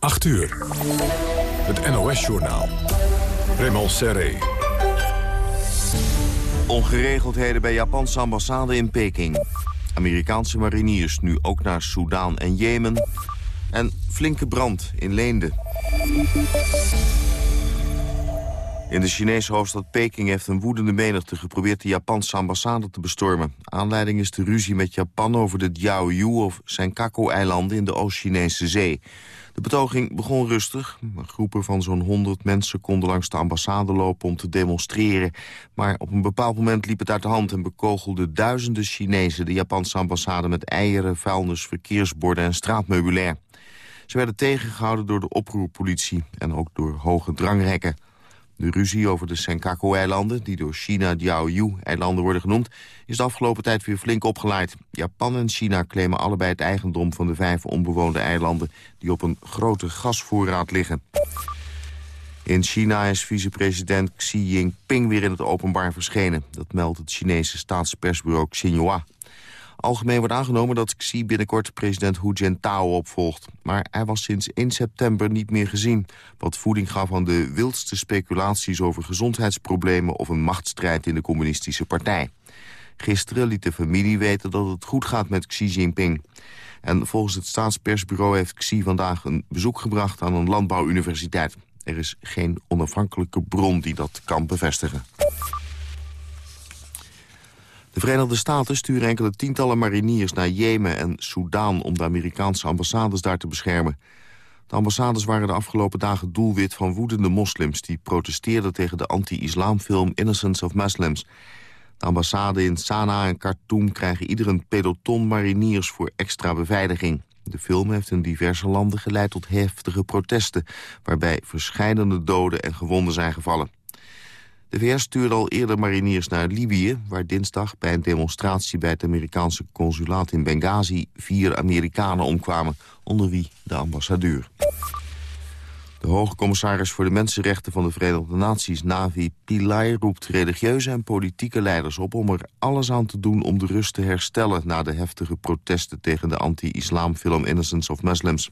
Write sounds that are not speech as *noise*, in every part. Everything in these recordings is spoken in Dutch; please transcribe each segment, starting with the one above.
8 uur. Het NOS-journaal. Raymond Serré. Ongeregeldheden bij Japanse ambassade in Peking. Amerikaanse mariniers nu ook naar Soudaan en Jemen. En flinke brand in Leende. In de Chinese hoofdstad Peking heeft een woedende menigte geprobeerd de Japanse ambassade te bestormen. Aanleiding is de ruzie met Japan over de Diaoyu of Senkaku-eilanden in de Oost-Chinese zee. De betoging begon rustig. Groepen van zo'n 100 mensen konden langs de ambassade lopen om te demonstreren. Maar op een bepaald moment liep het uit de hand en bekogelden duizenden Chinezen de Japanse ambassade met eieren, vuilnis, verkeersborden en straatmeubilair. Ze werden tegengehouden door de oproerpolitie en ook door hoge drangrekken. De ruzie over de Senkaku-eilanden, die door China Diaoyu-eilanden worden genoemd, is de afgelopen tijd weer flink opgeleid. Japan en China claimen allebei het eigendom van de vijf onbewoonde eilanden die op een grote gasvoorraad liggen. In China is vicepresident Xi Jinping weer in het openbaar verschenen. Dat meldt het Chinese staatspersbureau Xinhua. Algemeen wordt aangenomen dat Xi binnenkort president Hu Jintao opvolgt. Maar hij was sinds 1 september niet meer gezien. Wat voeding gaf aan de wildste speculaties over gezondheidsproblemen... of een machtsstrijd in de communistische partij. Gisteren liet de familie weten dat het goed gaat met Xi Jinping. En volgens het staatspersbureau heeft Xi vandaag een bezoek gebracht aan een landbouwuniversiteit. Er is geen onafhankelijke bron die dat kan bevestigen. De Verenigde Staten sturen enkele tientallen mariniers naar Jemen en Soudaan... om de Amerikaanse ambassades daar te beschermen. De ambassades waren de afgelopen dagen doelwit van woedende moslims... die protesteerden tegen de anti-islamfilm Innocence of Muslims. De ambassade in Sanaa en Khartoum krijgen ieder een peloton mariniers... voor extra beveiliging. De film heeft in diverse landen geleid tot heftige protesten... waarbij verschillende doden en gewonden zijn gevallen. De VS stuurde al eerder mariniers naar Libië... waar dinsdag bij een demonstratie bij het Amerikaanse consulaat in Benghazi... vier Amerikanen omkwamen, onder wie de ambassadeur. De hoge commissaris voor de Mensenrechten van de Verenigde Naties, Navi Pillay, roept religieuze en politieke leiders op om er alles aan te doen om de rust te herstellen na de heftige protesten tegen de anti-islamfilm Innocence of Muslims.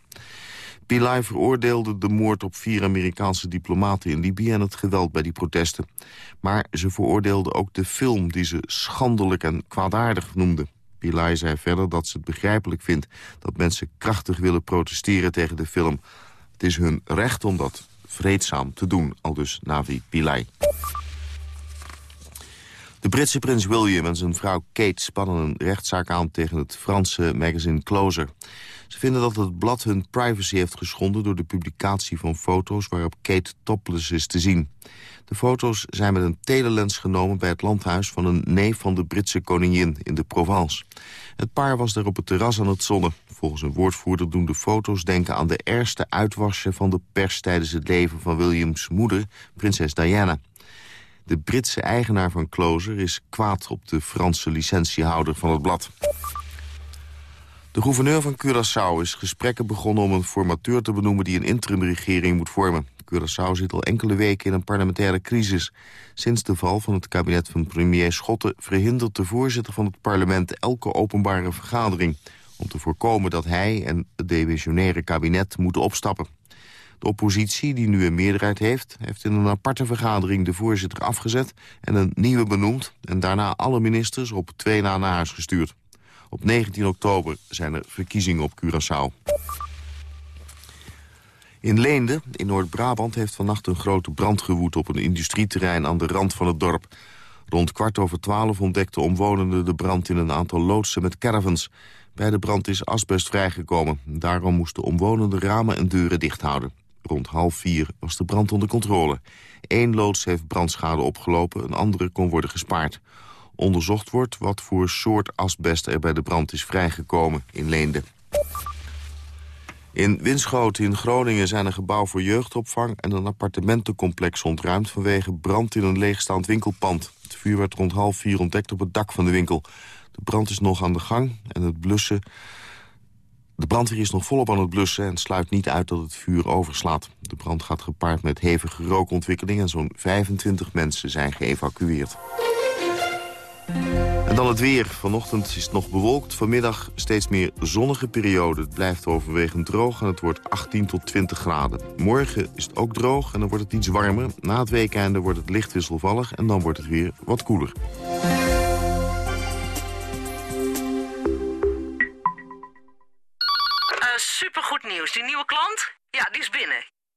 Pillay veroordeelde de moord op vier Amerikaanse diplomaten in Libië... en het geweld bij die protesten. Maar ze veroordeelde ook de film die ze schandelijk en kwaadaardig noemde. Pillay zei verder dat ze het begrijpelijk vindt... dat mensen krachtig willen protesteren tegen de film. Het is hun recht om dat vreedzaam te doen, aldus Navi Pillay. De Britse prins William en zijn vrouw Kate spannen een rechtszaak aan tegen het Franse magazine Closer. Ze vinden dat het blad hun privacy heeft geschonden... door de publicatie van foto's waarop Kate topless is te zien. De foto's zijn met een telelens genomen bij het landhuis... van een neef van de Britse koningin in de Provence. Het paar was daar op het terras aan het zonnen. Volgens een woordvoerder doen de foto's denken aan de ergste uitwassen van de pers... tijdens het leven van Williams moeder, prinses Diana. De Britse eigenaar van Closer is kwaad op de Franse licentiehouder van het blad. De gouverneur van Curaçao is gesprekken begonnen om een formateur te benoemen die een interimregering moet vormen. Curaçao zit al enkele weken in een parlementaire crisis. Sinds de val van het kabinet van premier Schotten verhindert de voorzitter van het parlement elke openbare vergadering. Om te voorkomen dat hij en het demissionaire kabinet moeten opstappen. De oppositie, die nu een meerderheid heeft... heeft in een aparte vergadering de voorzitter afgezet... en een nieuwe benoemd... en daarna alle ministers op twee na naar huis gestuurd. Op 19 oktober zijn er verkiezingen op Curaçao. In Leende, in Noord-Brabant, heeft vannacht een grote brand gewoed... op een industrieterrein aan de rand van het dorp. Rond kwart over twaalf ontdekten omwonenden de brand in een aantal loodsen met caravans. Bij de brand is asbest vrijgekomen. Daarom moesten omwonenden ramen en deuren dicht houden. Rond half vier was de brand onder controle. Eén loods heeft brandschade opgelopen, een andere kon worden gespaard onderzocht wordt wat voor soort asbest er bij de brand is vrijgekomen in Leende. In Winschoten in Groningen zijn een gebouw voor jeugdopvang... en een appartementencomplex ontruimd vanwege brand in een leegstaand winkelpand. Het vuur werd rond half vier ontdekt op het dak van de winkel. De brand is nog aan de gang en het blussen... De brandweer is nog volop aan het blussen en sluit niet uit dat het vuur overslaat. De brand gaat gepaard met hevige rookontwikkeling en zo'n 25 mensen zijn geëvacueerd. En dan het weer. Vanochtend is het nog bewolkt. Vanmiddag steeds meer zonnige periode. Het blijft overwegend droog en het wordt 18 tot 20 graden. Morgen is het ook droog en dan wordt het iets warmer. Na het weekende wordt het licht wisselvallig en dan wordt het weer wat koeler. Uh, supergoed nieuws. Die nieuwe klant? Ja, die is binnen.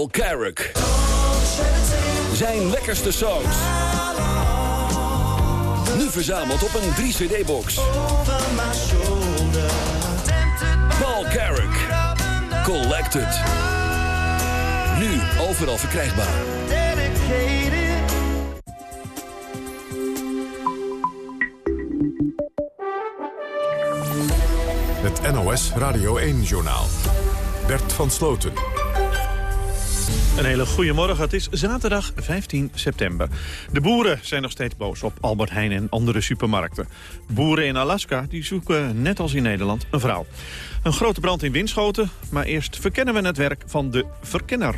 Paul Carrick. Zijn lekkerste songs. Nu verzameld op een 3-cd-box. Paul Carrick. Collected. Nu overal verkrijgbaar. Het NOS Radio 1-journaal. Bert van Sloten. Een hele goede morgen. Het is zaterdag 15 september. De boeren zijn nog steeds boos op Albert Heijn en andere supermarkten. Boeren in Alaska die zoeken, net als in Nederland, een vrouw. Een grote brand in Winschoten, maar eerst verkennen we het werk van de verkenner.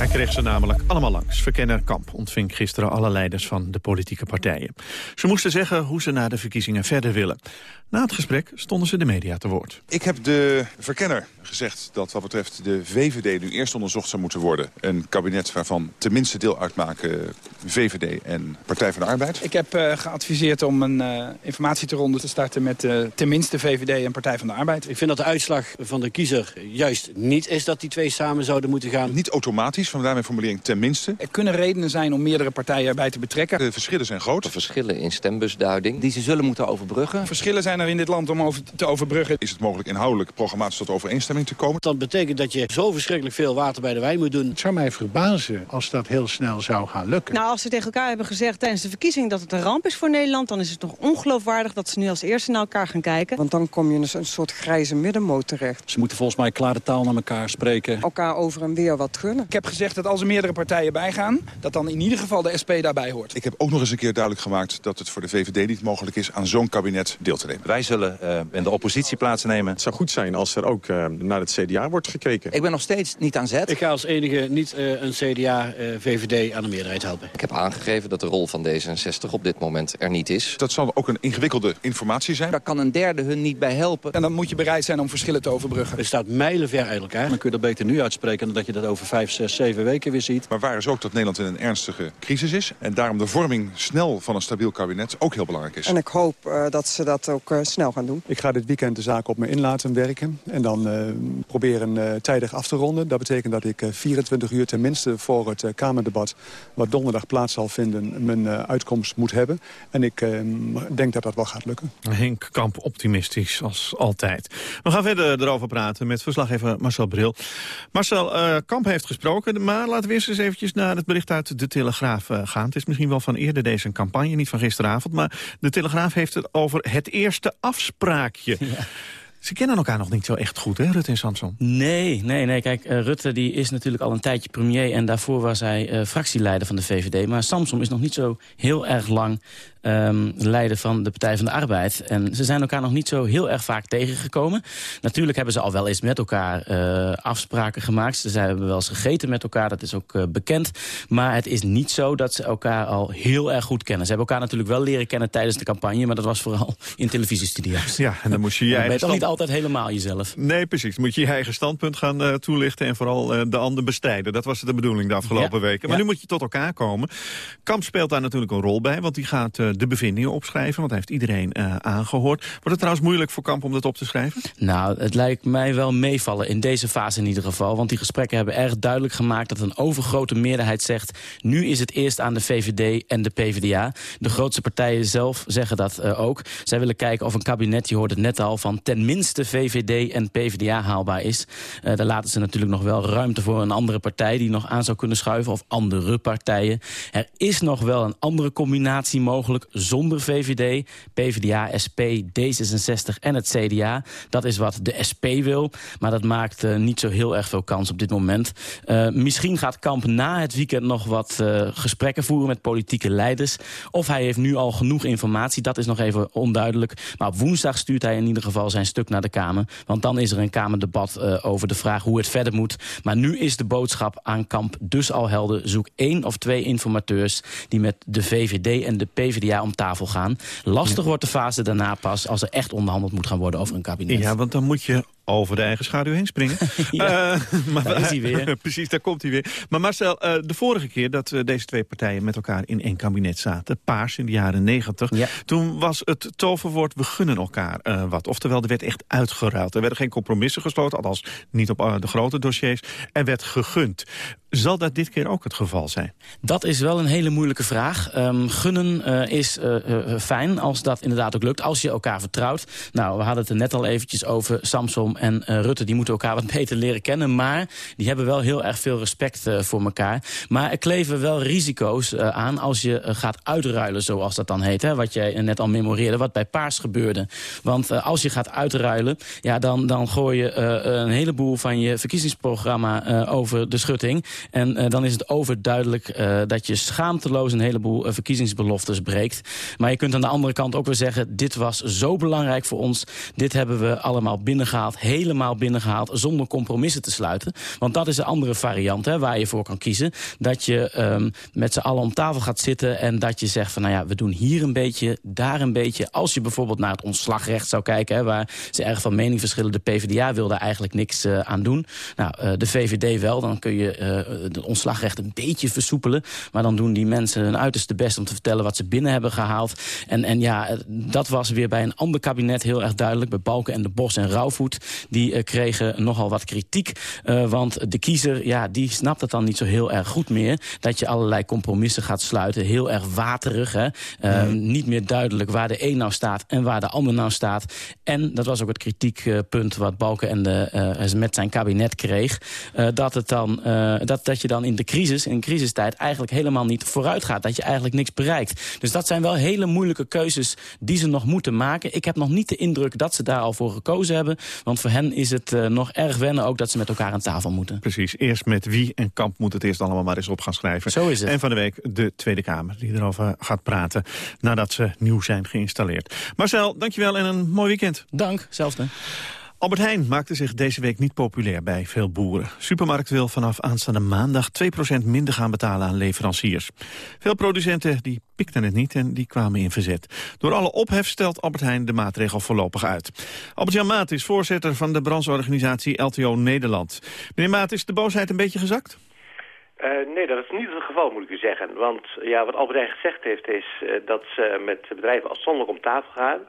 Hij kreeg ze namelijk allemaal langs. Verkenner Kamp ontving gisteren alle leiders van de politieke partijen. Ze moesten zeggen hoe ze na de verkiezingen verder willen. Na het gesprek stonden ze de media te woord. Ik heb de verkenner gezegd dat wat betreft de VVD nu eerst onderzocht zou moeten worden. Een kabinet waarvan tenminste deel uitmaken VVD en Partij van de Arbeid. Ik heb uh, geadviseerd om een uh, informatieronde te starten met uh, tenminste VVD en Partij van de Arbeid. Ik vind dat de uitslag van de kiezer juist niet is dat die twee samen zouden moeten gaan. Niet automatisch, vandaar mijn formulering tenminste. Er kunnen redenen zijn om meerdere partijen erbij te betrekken. De verschillen zijn groot. De verschillen in stembusduiding die ze zullen moeten overbruggen. Verschillen zijn er in dit land om over te overbruggen. Is het mogelijk inhoudelijk programmatisch tot overeenstemming te komen? Dat betekent dat je zo verschrikkelijk veel water bij de wijn moet doen. Het zou mij verbazen als dat heel snel zou gaan lukken. Nou, als ze tegen elkaar hebben gezegd tijdens de verkiezing dat het een ramp is voor Nederland... dan is het nog ongeloofwaardig dat ze nu als eerste naar elkaar gaan kijken. Want dan kom je in een soort grijze middenmoot terecht. Ze moeten volgens mij klare taal naar elkaar spreken. Elkaar over en weer wat gunnen. Ik heb gezegd dat als er meerdere partijen bijgaan... dat dan in ieder geval de SP daarbij hoort. Ik heb ook nog eens een keer duidelijk gemaakt... dat het voor de VVD niet mogelijk is aan zo'n kabinet deel te nemen. Wij zullen uh, in de oppositie plaatsnemen. Het zou goed zijn als er ook uh, naar het CDA wordt gekeken. Ik ben nog steeds niet aan zet. Ik ga als enige niet uh, een CDA-VVD aan de meerderheid helpen. Ik heb aangegeven dat de rol van D66 op dit moment er niet is. Dat zal ook een ingewikkelde informatie zijn. Daar kan een derde hun niet bij helpen. En dan moet je bereid zijn om verschillen te overbruggen. Er staat mijlenver uit elkaar. Dan kun je dat beter nu uitspreken dan dat je dat over vijf, zes, zeven weken weer ziet. Maar waar is ook dat Nederland in een ernstige crisis is. En daarom de vorming snel van een stabiel kabinet ook heel belangrijk is. En ik hoop uh, dat ze dat ook uh, snel gaan doen. Ik ga dit weekend de zaak op me in laten werken. En dan uh, proberen tijdig af te ronden. Dat betekent dat ik 24 uur tenminste voor het Kamerdebat... wat donderdag plaats zal vinden, mijn uitkomst moet hebben. En ik denk dat dat wel gaat lukken. Henk Kamp optimistisch, als altijd. We gaan verder erover praten met verslaggever Marcel Bril. Marcel, Kamp heeft gesproken, maar laten we eerst eens eventjes naar het bericht uit de Telegraaf gaan. Het is misschien wel van eerder deze campagne, niet van gisteravond... maar de Telegraaf heeft het over het eerste afspraakje. Ja. Ze kennen elkaar nog niet zo echt goed, hè, Rutte en Samson? Nee, nee, nee. Kijk, uh, Rutte die is natuurlijk al een tijdje premier... en daarvoor was hij uh, fractieleider van de VVD. Maar Samson is nog niet zo heel erg lang um, leider van de Partij van de Arbeid. En ze zijn elkaar nog niet zo heel erg vaak tegengekomen. Natuurlijk hebben ze al wel eens met elkaar uh, afspraken gemaakt. Ze hebben wel eens gegeten met elkaar, dat is ook uh, bekend. Maar het is niet zo dat ze elkaar al heel erg goed kennen. Ze hebben elkaar natuurlijk wel leren kennen tijdens de campagne... maar dat was vooral in televisiestudio's. Ja, en dan moest je je eigen ben je toch niet altijd helemaal jezelf. Nee, precies. Moet je je eigen standpunt gaan uh, toelichten... en vooral de ander bestrijden. Dat was de bedoeling de afgelopen ja. weken. Maar ja. nu moet je tot elkaar komen. Kamp speelt daar natuurlijk een rol bij... want die gaat de bevindingen opschrijven. Want hij heeft iedereen aangehoord. Wordt het trouwens moeilijk voor Kamp om dat op te schrijven? Nou, het lijkt mij wel meevallen. In deze fase in ieder geval. Want die gesprekken hebben erg duidelijk gemaakt... dat een overgrote meerderheid zegt... nu is het eerst aan de VVD en de PvdA. De grootste partijen zelf zeggen dat ook. Zij willen kijken of een kabinet, je hoort het net al... van tenminste VVD en PvdA haalbaar is. Uh, daar laten ze natuurlijk nog wel ruimte voor een andere partij... die nog aan zou kunnen schuiven, of andere partijen. Er is nog wel een andere combinatie mogelijk zonder VVD, PvdA, SP, D66 en het CDA. Dat is wat de SP wil, maar dat maakt uh, niet zo heel erg veel kans op dit moment. Uh, misschien gaat Kamp na het weekend nog wat uh, gesprekken voeren met politieke leiders. Of hij heeft nu al genoeg informatie, dat is nog even onduidelijk. Maar op woensdag stuurt hij in ieder geval zijn stuk naar de Kamer. Want dan is er een Kamerdebat over de vraag hoe het verder moet. Maar nu is de boodschap aan Kamp dus al helder. Zoek één of twee informateurs die met de VVD en de PvdA om tafel gaan. Lastig wordt de fase daarna pas als er echt onderhandeld moet gaan worden over een kabinet. Ja, want dan moet je over de eigen schaduw heen springen. *laughs* ja, uh, *laughs* maar, daar is hij weer. *laughs* precies, daar komt hij weer. Maar Marcel, uh, de vorige keer dat uh, deze twee partijen met elkaar in één kabinet zaten... Paars in de jaren negentig, ja. toen was het toverwoord we gunnen elkaar wat. Oftewel, er werd echt uitgeruild. Er werden geen compromissen gesloten, althans niet op de grote dossiers. Er werd gegund. Zal dat dit keer ook het geval zijn? Dat is wel een hele moeilijke vraag. Um, gunnen uh, is uh, uh, fijn als dat inderdaad ook lukt, als je elkaar vertrouwt. Nou, we hadden het er net al eventjes over. Samsom en Rutte, die moeten elkaar wat *laughs* beter leren kennen. Maar die hebben wel heel erg veel respect voor elkaar. Maar er kleven wel risico's aan als je gaat uitruilen, zoals dat dan heet. Hè, wat jij net al memoreerde, wat bij Paars gebeurde. Want als je gaat uitruilen, ja, dan, dan gooi je een heleboel van je verkiezingsprogramma over de schutting. En dan is het overduidelijk dat je schaamteloos een heleboel verkiezingsbeloftes breekt. Maar je kunt aan de andere kant ook weer zeggen... dit was zo belangrijk voor ons. Dit hebben we allemaal binnengehaald, helemaal binnengehaald... zonder compromissen te sluiten. Want dat is een andere variant hè, waar je voor kan kiezen. Dat je um, met z'n allen om tafel gaat zitten... en dat je zegt van, nou ja, we doen hier een beetje, daar een beetje. Als je bijvoorbeeld naar het ontslagrecht zou kijken... Hè, waar ze erg van mening verschillen. De PvdA wil daar eigenlijk niks aan doen. Nou, de VVD wel, dan kun je het ontslagrecht een beetje versoepelen. Maar dan doen die mensen hun uiterste best om te vertellen wat ze binnen hebben gehaald. En, en ja, dat was weer bij een ander kabinet heel erg duidelijk. Bij Balken en de Bos en Rauwvoet. Die uh, kregen nogal wat kritiek. Uh, want de kiezer, ja, die snapt het dan niet zo heel erg goed meer. Dat je allerlei compromissen gaat sluiten. Heel erg waterig. Hè? Uh, mm. Niet meer duidelijk waar de een nou staat en waar de ander nou staat. En dat was ook het kritiekpunt wat Balken en de, met zijn kabinet kreeg. dat het dan dat, dat je dan in de crisis, in crisistijd, eigenlijk helemaal niet vooruit gaat. Dat je eigenlijk niks bereikt. Dus dat zijn wel hele moeilijke keuzes die ze nog moeten maken. Ik heb nog niet de indruk dat ze daar al voor gekozen hebben. Want voor hen is het uh, nog erg wennen ook dat ze met elkaar aan tafel moeten. Precies. Eerst met wie en Kamp moet het eerst allemaal maar eens op gaan schrijven. Zo is het. En van de week de Tweede Kamer die erover gaat praten nadat ze nieuw zijn geïnstalleerd. Marcel, dankjewel en een mooi weekend. Dank, zelfde. Albert Heijn maakte zich deze week niet populair bij veel boeren. Supermarkt wil vanaf aanstaande maandag 2% minder gaan betalen aan leveranciers. Veel producenten die pikten het niet en die kwamen in verzet. Door alle ophef stelt Albert Heijn de maatregel voorlopig uit. Albert-Jan Maat is voorzitter van de brancheorganisatie LTO Nederland. Meneer Maat, is de boosheid een beetje gezakt? Uh, nee, dat is niet het geval, moet ik u zeggen. Want ja, wat Albert Heijn gezegd heeft, is uh, dat ze met bedrijven afzonderlijk om tafel gaan...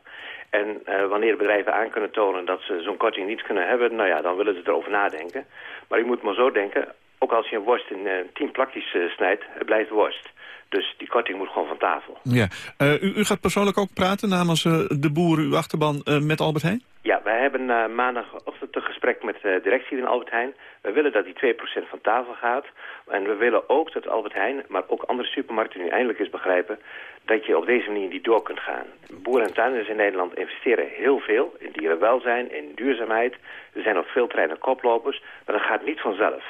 En uh, wanneer bedrijven aan kunnen tonen dat ze zo'n korting niet kunnen hebben... nou ja, dan willen ze erover nadenken. Maar u moet maar zo denken, ook als je een worst in tien plakjes snijdt, het blijft worst. Dus die korting moet gewoon van tafel. Ja. U, u, gaat persoonlijk ook praten namens de boeren, uw achterban, met Albert Heijn? Ja, wij hebben maandagochtend een gesprek met de directie van Albert Heijn. We willen dat die 2% van tafel gaat. En we willen ook dat Albert Heijn, maar ook andere supermarkten nu eindelijk eens begrijpen dat je op deze manier niet door kunt gaan. Boeren en tuinders in Nederland investeren heel veel in dierenwelzijn, in duurzaamheid. Er zijn op veel terreinen koplopers, maar dat gaat niet vanzelf.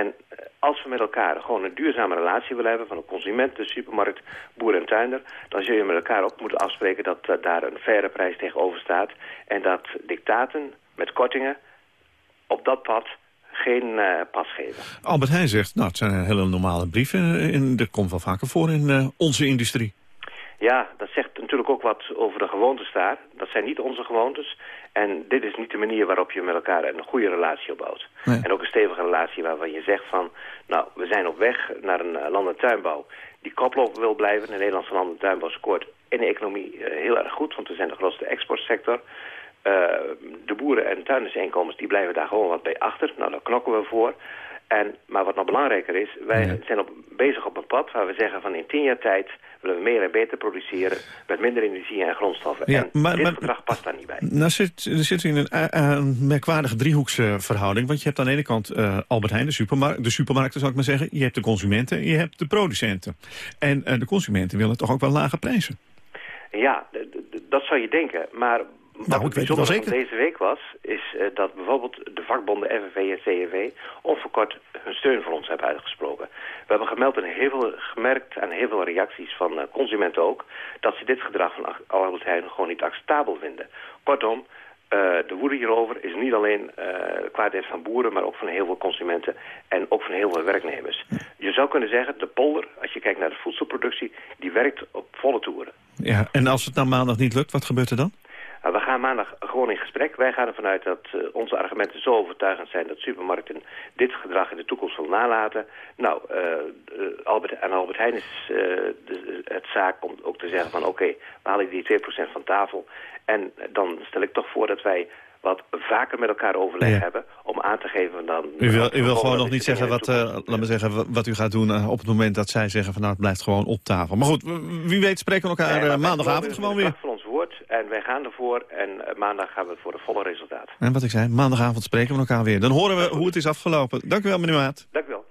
En eh, als we met elkaar gewoon een duurzame relatie willen hebben... van de consument, de supermarkt, boer en tuinder... dan zul je met elkaar ook moeten afspreken dat uh, daar een faire prijs tegenover staat... en dat dictaten met kortingen op dat pad geen uh, pas geven. Albert Heijn zegt, nou, het zijn hele normale brieven... en dat komt wel vaker voor in onze industrie. Ja, dat zegt natuurlijk ook wat over de gewoontes daar. Dat zijn niet onze gewoontes. En dit is niet de manier waarop je met elkaar een goede relatie opbouwt. Nee. En ook een stevige relatie waarvan je zegt van... nou, we zijn op weg naar een uh, land- en tuinbouw die koploper wil blijven. De Nederlandse land- en tuinbouw scoort in de economie uh, heel erg goed... want we zijn de grootste exportsector. Uh, de boeren- en tuindersinkomens die blijven daar gewoon wat bij achter. Nou, daar knokken we voor. En, maar wat nog belangrijker is, wij ja. zijn op, bezig op een pad waar we zeggen van in tien jaar tijd willen we meer en beter produceren met minder energie en grondstoffen. Ja, en maar, dit maar, verdrag past daar niet bij. Nou zit, zit u in een, een merkwaardige driehoeksverhouding, want je hebt aan de ene kant uh, Albert Heijn, de, supermarkt, de supermarkten zou ik maar zeggen, je hebt de consumenten en je hebt de producenten. En uh, de consumenten willen toch ook wel lage prijzen? Ja, dat zou je denken. Maar Nou, ik het weet het wel zeker. deze week was... is eh, dat bijvoorbeeld de vakbonden FNV en CNV... onverkort hun steun voor ons hebben uitgesproken. We hebben gemeld en heel veel, gemerkt aan heel veel reacties van eh, consumenten ook... dat ze dit gedrag van Albert Heijn gewoon niet acceptabel vinden. Kortom, eh, de woede hierover is niet alleen kwaadheid van boeren... maar ook van heel veel consumenten en ook van heel veel werknemers. Je zou kunnen zeggen, de polder, als je kijkt naar de voedselproductie... die werkt op volle toeren. Ja, en als het nou maandag niet lukt, wat gebeurt er dan? Nou, we gaan maandag gewoon in gesprek. Wij gaan ervan uit dat eh, onze argumenten zo overtuigend zijn... dat supermarkten dit gedrag in de toekomst zullen nalaten. Nou, eh, eh, Albert, aan Albert Heijn is het zaak om ook te zeggen van... oké, we halen die 2% van tafel. En dan stel ik toch voor dat wij wat vaker met elkaar overleg Ja. hebben... om aan te geven dan... U wil, u wil gewoon nog niet zeggen wat, eh, laat me zeggen wa- wat u gaat doen eh, op het moment dat zij zeggen van nou het blijft gewoon op tafel. Maar goed, wie weet spreken we elkaar Nee, eh, maandagavond gewoon weer. van ons woord en wij gaan ervoor. En maandag gaan we voor de volle resultaat. En wat ik zei, maandagavond spreken we elkaar weer. Dan horen we hoe het is afgelopen. Dank u wel, meneer Maat. Dank u wel.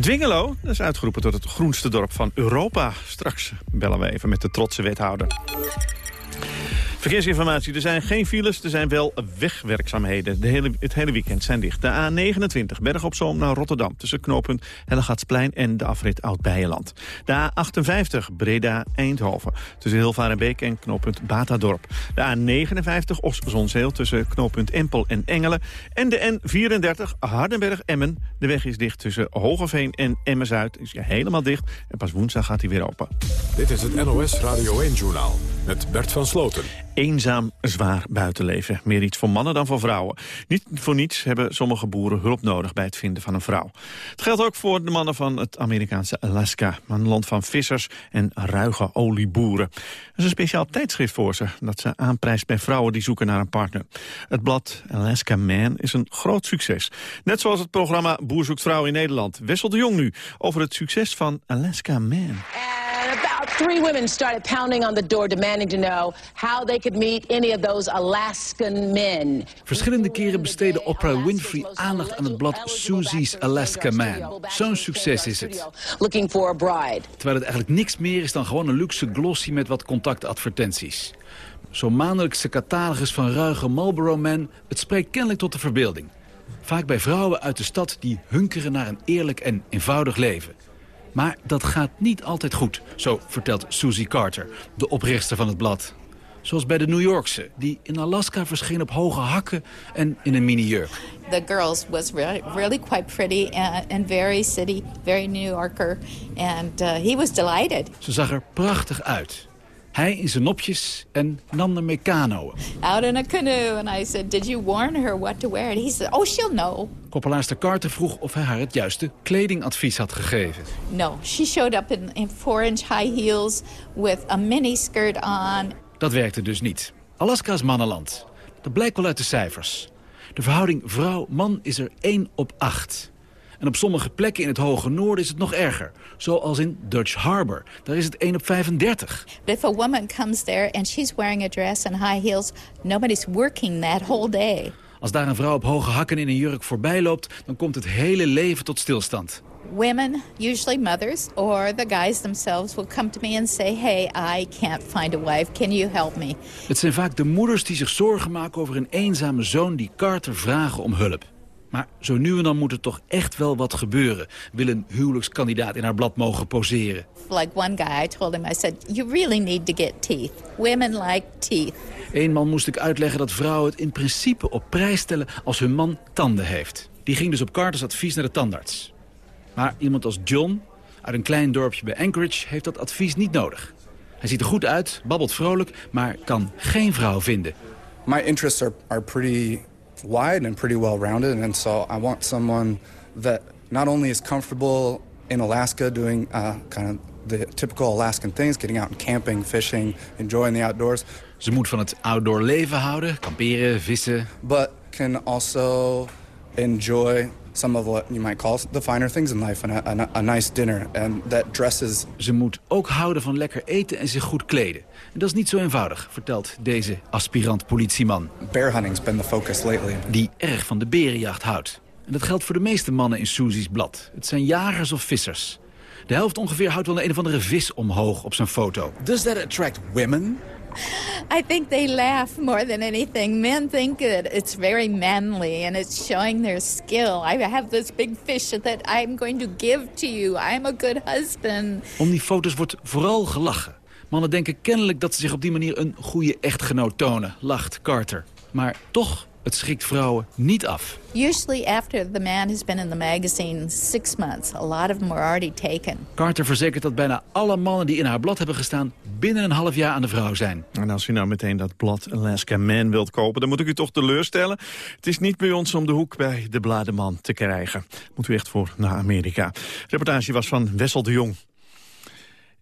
Dwingelo is uitgeroepen tot het groenste dorp van Europa. Straks bellen we even met de trotse wethouder. Verkeersinformatie. Er zijn geen files, er zijn wel wegwerkzaamheden. De hele, het hele weekend zijn dicht. De A29, Berg op Zoom naar Rotterdam... tussen knooppunt Hellegatsplein en de afrit Oud-Beijerland. De A58, Breda-Eindhoven... tussen Hilvarenbeek en knooppunt Batadorp. De A59, Os-Zonzeel tussen knooppunt Empel en Engelen. En de N34, Hardenberg-Emmen. De weg is dicht tussen Hogeveen en Emmen-Zuid. Is helemaal dicht en pas woensdag gaat hij weer open. Dit is het NOS Radio 1-journaal met Bert van Sloten. Eenzaam, zwaar buitenleven. Meer iets voor mannen dan voor vrouwen. Niet voor niets hebben sommige boeren hulp nodig bij het vinden van een vrouw. Het geldt ook voor de mannen van het Amerikaanse Alaska. Een land van vissers en ruige olieboeren. Er is een speciaal tijdschrift voor ze... dat ze aanprijst bij vrouwen die zoeken naar een partner. Het blad Alaska Man is een groot succes. Net zoals het programma Boer zoekt vrouw in Nederland. Wessel de Jong nu over het succes van Alaska Man. Three women started pounding on the door, demanding to know how they could meet any of those Alaskan men. Verschillende keren besteedde Oprah Winfrey aandacht aan het blad Susie's Alaska Man. Zo'n succes is het. Looking for a bride. Terwijl het eigenlijk niks meer is dan gewoon een luxe glossy met wat contactadvertenties. Zo'n maandelijkse catalogus van ruige Marlboro Men, het spreekt kennelijk tot de verbeelding. Vaak bij vrouwen uit de stad die hunkeren naar een eerlijk en eenvoudig leven. Maar dat gaat niet altijd goed, zo vertelt Susie Carter, de oprichter van het blad. Zoals bij de New Yorkse, die in Alaska verscheen op hoge hakken en in een minijurk. the girls was really, really quite pretty and, and very city, very New Yorker. And uh, he was delighted. Ze zag er prachtig uit. Hij in zijn nopjes en nam mee kanoën. Out in a canoe. And I said, did you warn her what to wear? And he said, oh, she'll know. Koppelaarster Carter vroeg of hij haar het juiste kledingadvies had gegeven. No, she showed up in, in four-inch high heels with a mini skirt on. Dat werkte dus niet. Alaska is mannenland. Dat blijkt wel uit de cijfers. De verhouding vrouw-man is er 1 op 8. En op sommige plekken in het hoge noorden is het nog erger. Zoals in Dutch Harbor. Daar is het 1 op 35. But if a woman comes there and she's wearing a dress and high heels, nobody's working that whole day. Als daar een vrouw op hoge hakken in een jurk voorbij loopt... dan komt het hele leven tot stilstand. Women, usually mothers or the guys themselves, will come to me and say, hey, I can't find a wife. Can you help me? Het zijn vaak de moeders die zich zorgen maken over een eenzame zoon... die Carter vragen om hulp. Maar zo nu en dan moet er toch echt wel wat gebeuren. Wil een huwelijkskandidaat in haar blad mogen poseren. Like one guy, I told him, I said, you really need to get teeth. Women like teeth. Eén man moest ik uitleggen dat vrouwen het in principe op prijs stellen... als hun man tanden heeft. Die ging dus op Carters advies naar de tandarts. Maar iemand als John, uit een klein dorpje bij Anchorage... heeft dat advies niet nodig. Hij ziet er goed uit, babbelt vrolijk, maar kan geen vrouw vinden. My interests are, are pretty wide and pretty well-rounded, and so I want someone that not only is comfortable in Alaska doing uh, kind of the typical Alaskan things, getting out and camping, fishing, enjoying the outdoors. Ze moet van het outdoor leven houden, kamperen, vissen. But can also enjoy some of what you might call the finer things in life, and a, a, a nice dinner, and that dresses. Ze moet ook houden van lekker eten en zich goed kleden. En dat is niet zo eenvoudig, vertelt deze aspirant politieman. Bear hunting's been the focus lately. Die erg van de berenjacht houdt. En dat geldt voor de meeste mannen in Susie's blad. Het zijn jagers of vissers. De helft ongeveer houdt wel een of andere vis omhoog op zijn foto. Does that attract women? I think they laugh more than anything. Men think that it's very manly and it's showing their skill. I have this big fish that I'm going to give to you. I'm a good husband. Om die foto's wordt vooral gelachen. Mannen denken kennelijk dat ze zich op die manier een goede echtgenoot tonen, lacht Carter. Maar toch, het schrikt vrouwen niet af. Usually after the man has been in the magazine six months, a lot of them are already taken. Carter verzekert dat bijna alle mannen die in haar blad hebben gestaan... binnen een half jaar aan de vrouw zijn. En als u nou meteen dat blad Alaska Man wilt kopen... dan moet ik u toch teleurstellen. Het is niet bij ons om de hoek bij de blademan te krijgen. Moet u echt voor naar Amerika. De reportage was van Wessel de Jong.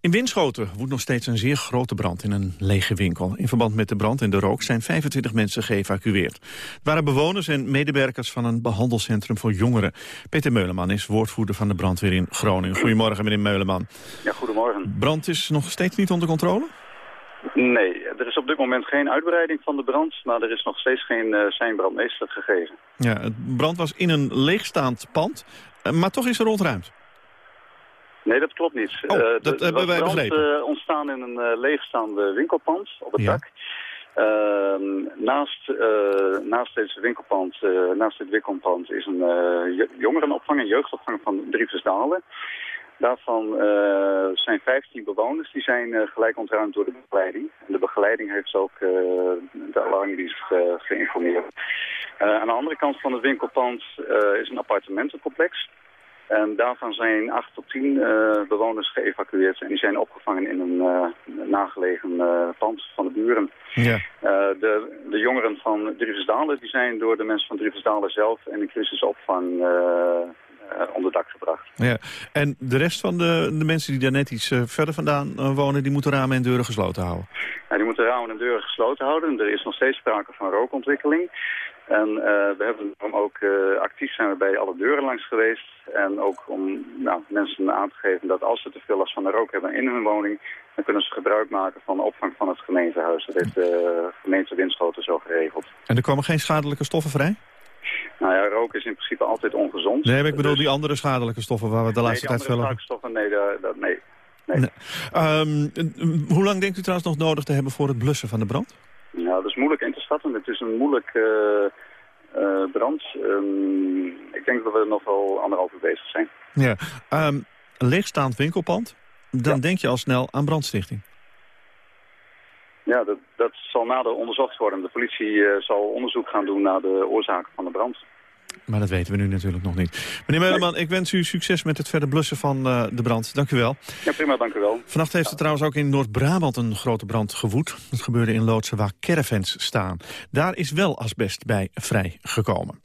In Winschoten woedt nog steeds een zeer grote brand in een lege winkel. In verband met de brand en de rook zijn 25 mensen geëvacueerd. Het waren bewoners en medewerkers van een behandelcentrum voor jongeren. Peter Meuleman is woordvoerder van de brandweer in Groningen. Goedemorgen, meneer Meuleman. Ja, goedemorgen. Brand is nog steeds niet onder controle? Nee, er is op dit moment geen uitbreiding van de brand, maar er is nog steeds geen uh, zijn brandmeester gegeven. Ja, het brand was in een leegstaand pand, uh, maar toch is er ontruimd. Nee, dat klopt niet. Oh, uh, dat hebben wij begrepen. Uh, ontstaan in een uh, leegstaande winkelpand op het ja. dak. Ehm, naast, naast deze winkelpand, naast dit winkelpand is een jongerenopvang, een jeugdopvang van Drievensdalen. Daarvan zijn 15 bewoners, die zijn gelijk ontruimd door de begeleiding. En de begeleiding heeft ook de alarmdienst geïnformeerd. aan de andere kant van het winkelpand is een appartementencomplex. En daarvan zijn 8 tot 10 uh, bewoners geëvacueerd en die zijn opgevangen in een uh, nagelegen uh, pand van de buren. Ja. de, de jongeren van Drievensdalen die zijn door de mensen van Drievensdalen zelf in een crisisopvang onder dak gebracht. Ja. En de rest van de, de mensen die daar net iets verder vandaan wonen, die moeten ramen en deuren gesloten houden? Ja, die moeten ramen en deuren gesloten houden. Er is nog steeds sprake van rookontwikkeling. En uh, we hebben ook uh, actief zijn we bij alle deuren langs geweest. En ook om nou, mensen aan te geven dat als ze te veel last van de rook hebben in hun woning... dan kunnen ze gebruik maken van de opvang van het gemeentehuis. Dat heeft de gemeente Winschoten zo geregeld. En er komen geen schadelijke stoffen vrij? Nou ja, rook is in principe altijd ongezond. Nee, maar ik bedoel dus... die andere schadelijke stoffen waar we de laatste nee, tijd veel over... stoffen, nee, dat, nee. nee. nee. Um, hoe lang denkt u trouwens nog nodig te hebben voor het blussen van de brand? Nou, dat is moeilijk schatten. Het is een moeilijk uh, uh, brand. Um, ik denk dat we er nog wel anderhalf uur bezig zijn. Ja, um, leegstaand winkelpand. Dan ja. denk je al snel aan brandstichting. Ja, dat, dat zal nader onderzocht worden. De politie uh, zal onderzoek gaan doen naar de oorzaken van de brand. Maar dat weten we nu natuurlijk nog niet. Meneer Meuleman, ik wens u succes met het verder blussen van uh, de brand. Dank u wel. Ja, prima, dank u wel. Vannacht heeft er trouwens ook in Noord-Brabant een grote brand gewoed. Het gebeurde in Loodsen waar caravans staan. Daar is wel asbest bij vrijgekomen.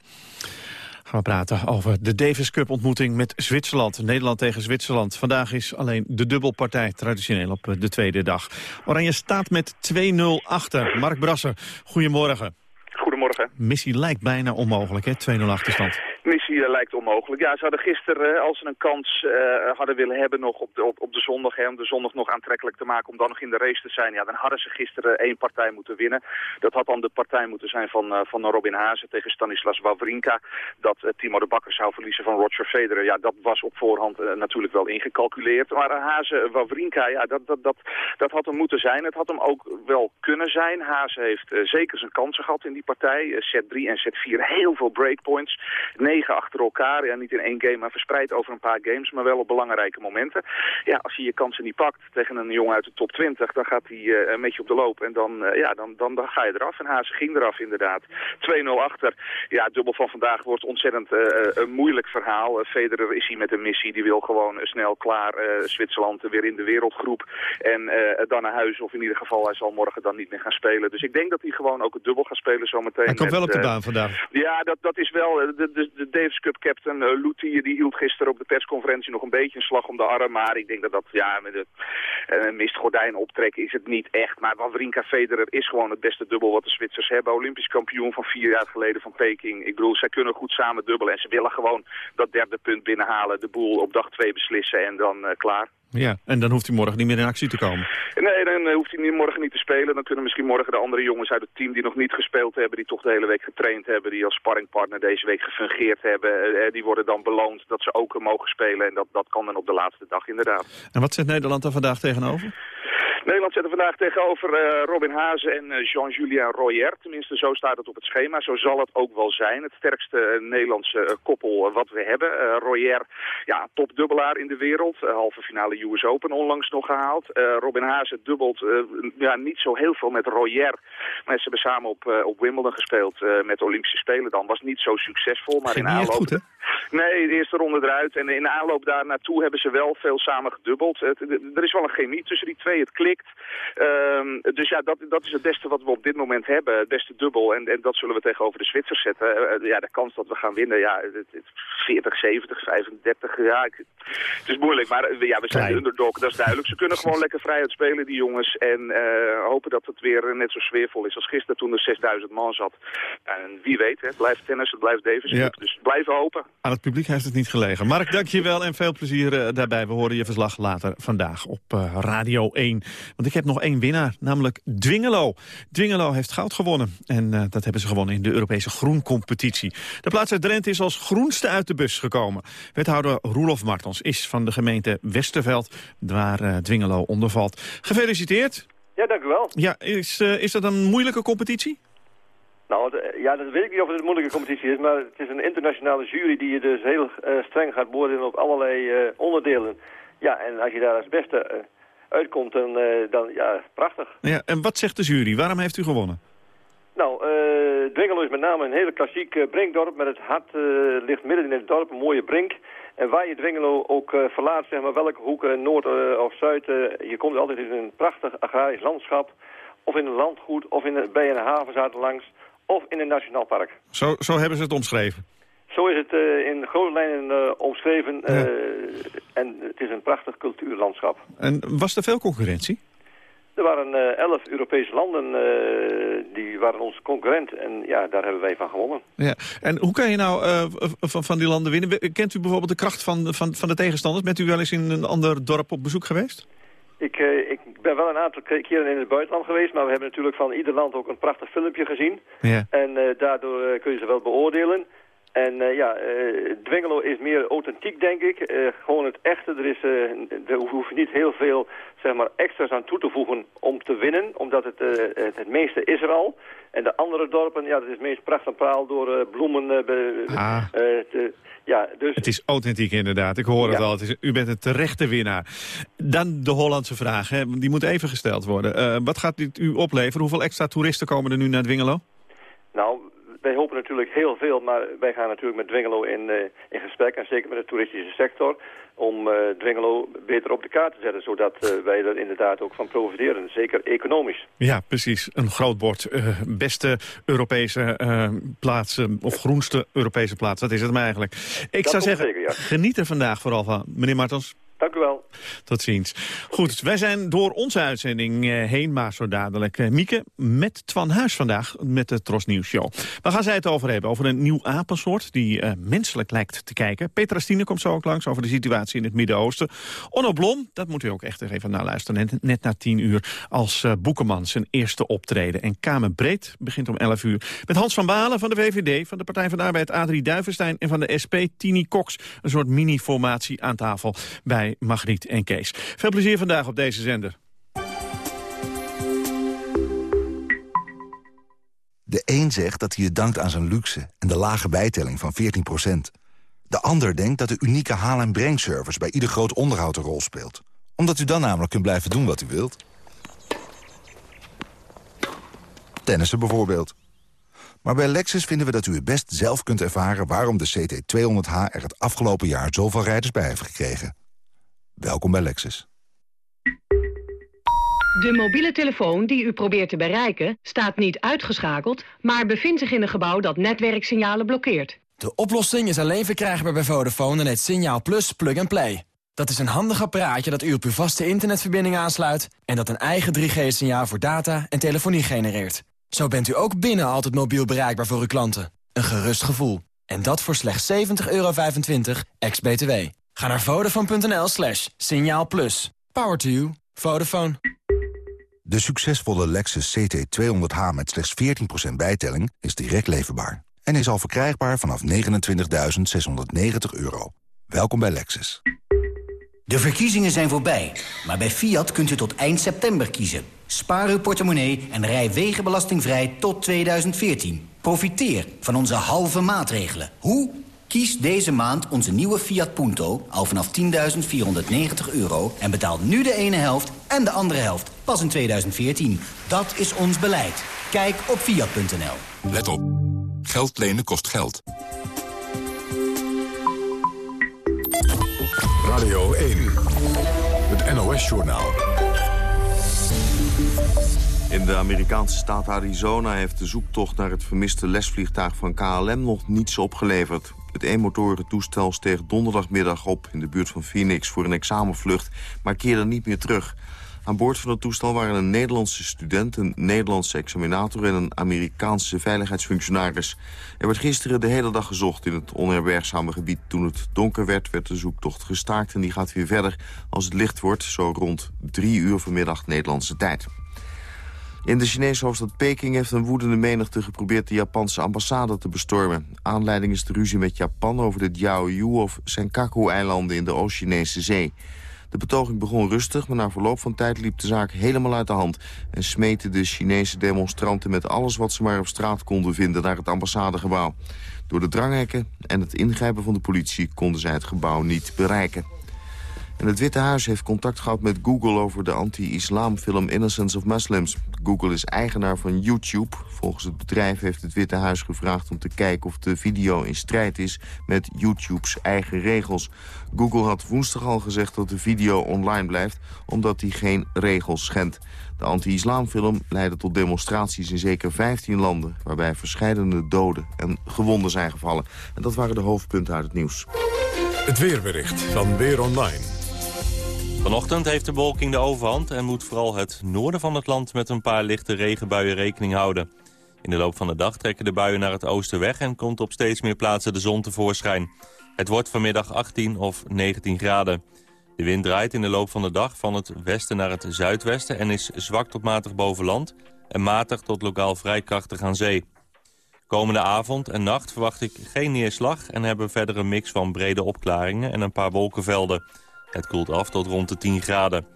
Gaan we praten over de Davis Cup ontmoeting met Zwitserland. Nederland tegen Zwitserland. Vandaag is alleen de dubbelpartij traditioneel op de tweede dag. Oranje staat met 2-0 achter. Mark Brassen, goedemorgen. Goedemorgen. Missie lijkt bijna onmogelijk, hè? 2-0 achterstand. Missie uh, lijkt onmogelijk. Ja, ze hadden gisteren, uh, als ze een kans uh, hadden willen hebben nog op de, op, op de zondag, hè, om de zondag nog aantrekkelijk te maken, om dan nog in de race te zijn, ja, dan hadden ze gisteren één partij moeten winnen. Dat had dan de partij moeten zijn van, van Robin Hazen tegen Stanislas Wawrinka. Dat Timo de Bakker zou verliezen van Roger Federer. Ja, dat was op voorhand natuurlijk wel ingecalculeerd. Maar Hazen Wawrinka, ja, dat, dat, dat, dat had hem moeten zijn. Het had hem ook wel kunnen zijn. Hazen heeft zeker zijn kansen gehad in die partij. set 3 en set 4 heel veel breakpoints negen achter elkaar. Ja, niet in één game, maar verspreid over een paar games, maar wel op belangrijke momenten. Ja, als je je kansen niet pakt tegen een jongen uit de top 20, dan gaat hij uh, met je op de loop en dan, uh, ja, dan, dan, dan ga je eraf. En Hazen ging eraf inderdaad. 2-0 achter. Ja, dubbel van vandaag wordt ontzettend uh, een moeilijk verhaal. Federer is hier met een missie, die wil gewoon snel klaar Zwitserland weer in de wereldgroep. En dan naar huis, of in ieder geval hij zal morgen dan niet meer gaan spelen. Dus ik denk dat hij gewoon ook het dubbel gaat spelen zometeen. Hij komt wel op de baan vandaag. Ja, dat, dat is wel... De, de, de Davis Cup captain uh, die hield gisteren op de persconferentie nog een beetje een slag om de arm. Maar ik denk dat dat, ja, met het uh, mistgordijn optrekken is het niet echt. Maar Wawrinka Federer is gewoon het beste dubbel wat de Zwitsers hebben. Olympisch kampioen van vier jaar geleden van Peking. Ik bedoel, zij kunnen goed samen dubbelen. En ze willen gewoon dat derde punt binnenhalen. De boel op dag twee beslissen en dan uh, klaar. Ja, en dan hoeft hij morgen niet meer in actie te komen. Nee, dan eh, hoeft hij morgen niet te spelen. Dan kunnen misschien morgen de andere jongens uit het team die nog niet gespeeld hebben... die toch de hele week getraind hebben, die als sparringpartner deze week gefungeerd hebben... eh, eh, die worden dan beloond dat ze ook mogen spelen. En dat, dat kan dan op de laatste dag inderdaad. En wat zet Nederland daar vandaag tegenover? Nederland zet er vandaag tegenover eh, Robin Hazen en eh, Jean-Julien Royer. Tenminste, zo staat het op het schema. Zo zal het ook wel zijn. Het sterkste eh, Nederlandse koppel wat we hebben. Royer, ja, topdubbelaar in de wereld. Halve finale US Open onlangs nog gehaald. Eh, Robin Hazen dubbelt ja, niet zo heel veel met Royer. Maar ze hebben samen op, op Wimbledon gespeeld met Olympische Spelen dan. Was niet zo succesvol, maar Ging in aanloop... goed, hè? Nee, de eerste ronde eruit. En in de aanloop daar naartoe hebben ze wel veel samen gedubbeld. Het- er is wel een chemie tussen die twee. Het klikt. Ehm, dus ja, dat, dat is het beste wat we op dit moment hebben. Het beste dubbel. En, en dat zullen we tegenover de Zwitsers zetten. Eh, eh, ja, de kans dat we gaan winnen, ja, het, het, 40, 70, 35. Ja, ik- het is moeilijk. Maar eh, ja, we zijn de underdog, dat is duidelijk. Ze kunnen gewoon lekker vrij spelen, die jongens. En hopen dat het weer net zo sfeervol is als gisteren toen er 6000 man zat. En wie weet, hè, het blijft tennis, het blijft Davis. Ja. Dus blijven hopen. Aan het publiek heeft het niet gelegen. Mark, dank je wel en veel plezier eh, daarbij. We horen je verslag later vandaag op eh, Radio 1. Want ik heb nog één winnaar, namelijk Dwingelo. Dwingelo heeft goud gewonnen. En eh, dat hebben ze gewonnen in de Europese groencompetitie. De plaats uit Drenthe is als groenste uit de bus gekomen. Wethouder Roelof Martens is van de gemeente Westerveld... waar Dwingelo onder valt. Gefeliciteerd. Ja, dank u wel. Ja, is, is dat een moeilijke competitie? Nou, eh, ja, dat weet ik niet of het een moeilijke competitie is, maar het is een internationale jury die je dus heel eh, streng gaat beoordelen op allerlei eh, onderdelen. Ja, en als je daar als beste uitkomt, dan, dan ja, prachtig. Ja, en wat zegt de jury? Waarom heeft u gewonnen? Nou, eh Dwingelo is met name een hele klassiek brinkdorp met het hart ligt midden in het dorp, een mooie brink. En waar je Dwingelo ook verlaat, zeg maar welke hoek, eh, noord of zuid, je komt altijd in een prachtig agrarisch landschap. Of in een landgoed, of in, bij een havenzaad langs, of in een nationaal park. Zo, zo hebben ze het omschreven. Zo is het eh, in grote lijnen eh, omschreven. eh, en het is een prachtig cultuurlandschap. En was er veel concurrentie? Er waren elf Europese landen die waren onze concurrent. En ja, daar hebben wij van gewonnen. Ja. En hoe kan je nou van, van die landen winnen? Kent u bijvoorbeeld de kracht van, van, van de tegenstanders? Bent u wel eens in een ander dorp op bezoek geweest? Ik, ik ben wel een aantal ke- keren in het buitenland geweest, maar we hebben natuurlijk van ieder land ook een prachtig filmpje gezien. Ja. En eh, daardoor eh, kun je ze wel beoordelen. En eh, ja, eh Dwingelo is meer authentiek, denk ik. Eh, gewoon het echte. Er, is, er hoef je niet heel veel zeg maar, extra's aan toe te voegen om te winnen. Omdat het, het, het meeste is er al. En de andere dorpen, ja, dat is meest pracht en praal door bloemen. Ah. te- ja, dus Het is authentiek inderdaad, ik hoor het Ja. al. Het is, u bent een terechte winnaar. Dan de Hollandse vraag, hè? die moet even gesteld worden. Wat gaat dit u opleveren? Hoeveel extra toeristen komen er nu naar Dwingelo? Nou, wij hopen natuurlijk heel veel, maar wij gaan natuurlijk met Dwingelo in, eh, in gesprek. En zeker met de toeristische sector. Om eh Dwingelo beter op de kaart te zetten. Zodat eh, wij er inderdaad ook van profiteren. Zeker economisch. Ja, precies. Een groot bord. Beste Europese plaats, eh, of groenste Europese plaats. Dat is het maar eigenlijk. Ik Dat zou zeggen, zeker, ja. geniet er vandaag vooral van. Meneer Martens. Dank u wel. Tot ziens. Goed, wij zijn door onze uitzending eh, heen, maar zo dadelijk. Eh, Mieke met Twan Huis vandaag met de Tros Nieuws Show. Waar gaan zij het over hebben? Over een nieuw apensoort die eh, menselijk lijkt te kijken. Petra Stine komt zo ook langs over de situatie in het Midden-Oosten. Onno Blom, dat moet u ook echt even naar luisteren. Net, net na tien uur als eh Boekeman zijn eerste optreden. En Kamerbreed begint om 11 uur met Hans van Balen van de VVD... van de Partij van de Arbeid Adrie Duivenstein en van de SP Tini Cox. Een soort mini-formatie aan tafel bij Margriet en Kees. Veel plezier vandaag op deze zender. De een zegt dat hij het dankt aan zijn luxe en de lage bijtelling van 14%. De ander denkt dat de unieke haal- en brengservice bij ieder groot onderhoud een rol speelt. Omdat u dan namelijk kunt blijven doen wat u wilt. Tennissen bijvoorbeeld. Maar bij Lexus vinden we dat u het best zelf kunt ervaren... waarom de CT200H er het afgelopen jaar zoveel rijders bij heeft gekregen. Welkom bij Lexus. De mobiele telefoon die u probeert te bereiken staat niet uitgeschakeld, maar bevindt zich in een gebouw dat netwerksignalen blokkeert. De oplossing is alleen verkrijgbaar bij Vodafone en het Signaal Plus Plug and Play. Dat is een handig apparaatje dat u op uw vaste internetverbinding aansluit... en dat een eigen 3G-signaal voor data en telefonie genereert. Zo bent u ook binnen altijd mobiel bereikbaar voor uw klanten. Een gerust gevoel. En dat voor slechts 70,25 euro ex-BTW. Ga naar vodafone.nl slash signaal plus. Power to you. Vodafone. De succesvolle Lexus CT200H met slechts 14% bijtelling is direct leverbaar. En is al verkrijgbaar vanaf 29.690 euro. Welkom bij Lexus. De verkiezingen zijn voorbij, maar bij Fiat kunt u tot eind september kiezen. Spaar uw portemonnee en rij wegenbelastingvrij tot 2014. Profiteer van onze halve maatregelen. Hoe? Kies deze maand onze nieuwe Fiat Punto al vanaf 10.490 euro... en betaal nu de ene helft en de andere helft pas in 2014. Dat is ons beleid. Kijk op Fiat.nl. Let op. Geld lenen kost geld. Radio 1. Het NOS-journaal. In de Amerikaanse staat Arizona heeft de zoektocht naar het vermiste lesvliegtuig van KLM nog niets opgeleverd. Het eenmotoren toestel steeg donderdagmiddag op in de buurt van Phoenix voor een examenvlucht, maar keerde niet meer terug. Aan boord van het toestel waren een Nederlandse student, een Nederlandse examinator en een Amerikaanse veiligheidsfunctionaris. Er werd gisteren de hele dag gezocht in het onherbergzame gebied. Toen het donker werd, werd de zoektocht gestaakt en die gaat weer verder als het licht wordt, zo rond drie uur vanmiddag Nederlandse tijd. In de Chinese hoofdstad Peking heeft een woedende menigte geprobeerd de Japanse ambassade te bestormen. Aanleiding is de ruzie met Japan over de Diaoyu of Senkaku-eilanden in de Oost-Chinese zee. De betoging begon rustig, maar na verloop van tijd liep de zaak helemaal uit de hand... en smeten de Chinese demonstranten met alles wat ze maar op straat konden vinden naar het ambassadegebouw. Door de dranghekken en het ingrijpen van de politie konden zij het gebouw niet bereiken. Het Witte Huis heeft contact gehad met Google over de anti-islamfilm Innocence of Muslims. Google is eigenaar van YouTube. Volgens het bedrijf heeft het Witte Huis gevraagd om te kijken of de video in strijd is met YouTube's eigen regels. Google had woensdag al gezegd dat de video online blijft omdat hij geen regels schendt. De anti-islamfilm leidde tot demonstraties in zeker 15 landen... waarbij verschillende doden en gewonden zijn gevallen. En dat waren de hoofdpunten uit het nieuws. Het weerbericht van Weer Online. Vanochtend heeft de bewolking de overhand en moet vooral het noorden van het land met een paar lichte regenbuien rekening houden. In de loop van de dag trekken de buien naar het oosten weg en komt op steeds meer plaatsen de zon tevoorschijn. Het wordt vanmiddag 18 of 19 graden. De wind draait in de loop van de dag van het westen naar het zuidwesten en is zwak tot matig boven land en matig tot lokaal vrij krachtig aan zee. Komende avond en nacht verwacht ik geen neerslag en hebben verder een mix van brede opklaringen en een paar wolkenvelden. Het koelt af tot rond de 10 graden.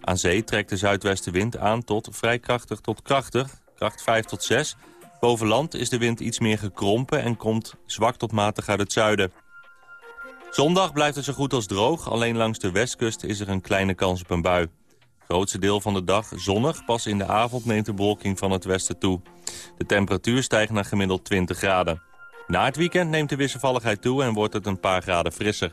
Aan zee trekt de zuidwestenwind aan tot vrij krachtig tot krachtig, kracht 5 tot 6. Boven land is de wind iets meer gekrompen en komt zwak tot matig uit het zuiden. Zondag blijft het zo goed als droog, alleen langs de westkust is er een kleine kans op een bui. grootste deel van de dag zonnig, pas in de avond neemt de bewolking van het westen toe. De temperatuur stijgt naar gemiddeld 20 graden. Na het weekend neemt de wisselvalligheid toe en wordt het een paar graden frisser.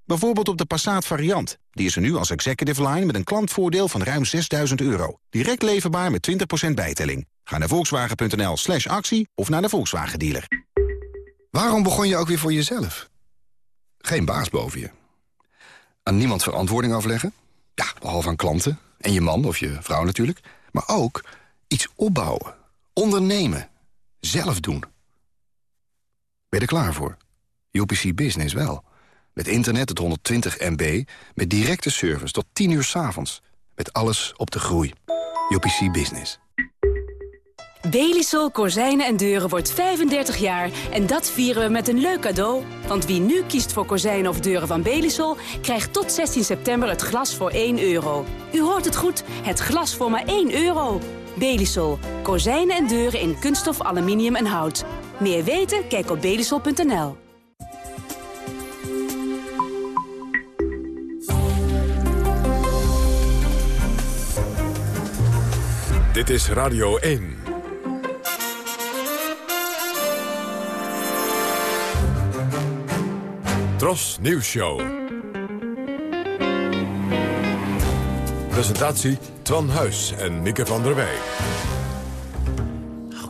Bijvoorbeeld op de Passat variant. Die is er nu als executive line met een klantvoordeel van ruim 6000 euro. Direct leverbaar met 20% bijtelling. Ga naar volkswagen.nl slash actie of naar de Volkswagen dealer. Waarom begon je ook weer voor jezelf? Geen baas boven je. Aan niemand verantwoording afleggen? Ja, behalve aan klanten. En je man of je vrouw natuurlijk. Maar ook iets opbouwen. Ondernemen. Zelf doen. Ben je er klaar voor? UPC Business wel. Met internet tot 120 MB, met directe service tot 10 uur s avonds. Met alles op de groei. UPC Business. Belisol Kozijnen en Deuren wordt 35 jaar en dat vieren we met een leuk cadeau. Want wie nu kiest voor kozijnen of deuren van Belisol... krijgt tot 16 september het glas voor 1 euro. U hoort het goed, het glas voor maar 1 euro. Belisol. Kozijnen en deuren in kunststof, aluminium en hout. Meer weten? Kijk op belisol.nl. Dit is Radio 1. Tros Nieuws Show. Presentatie Twan Huis en Mieke van der Wij.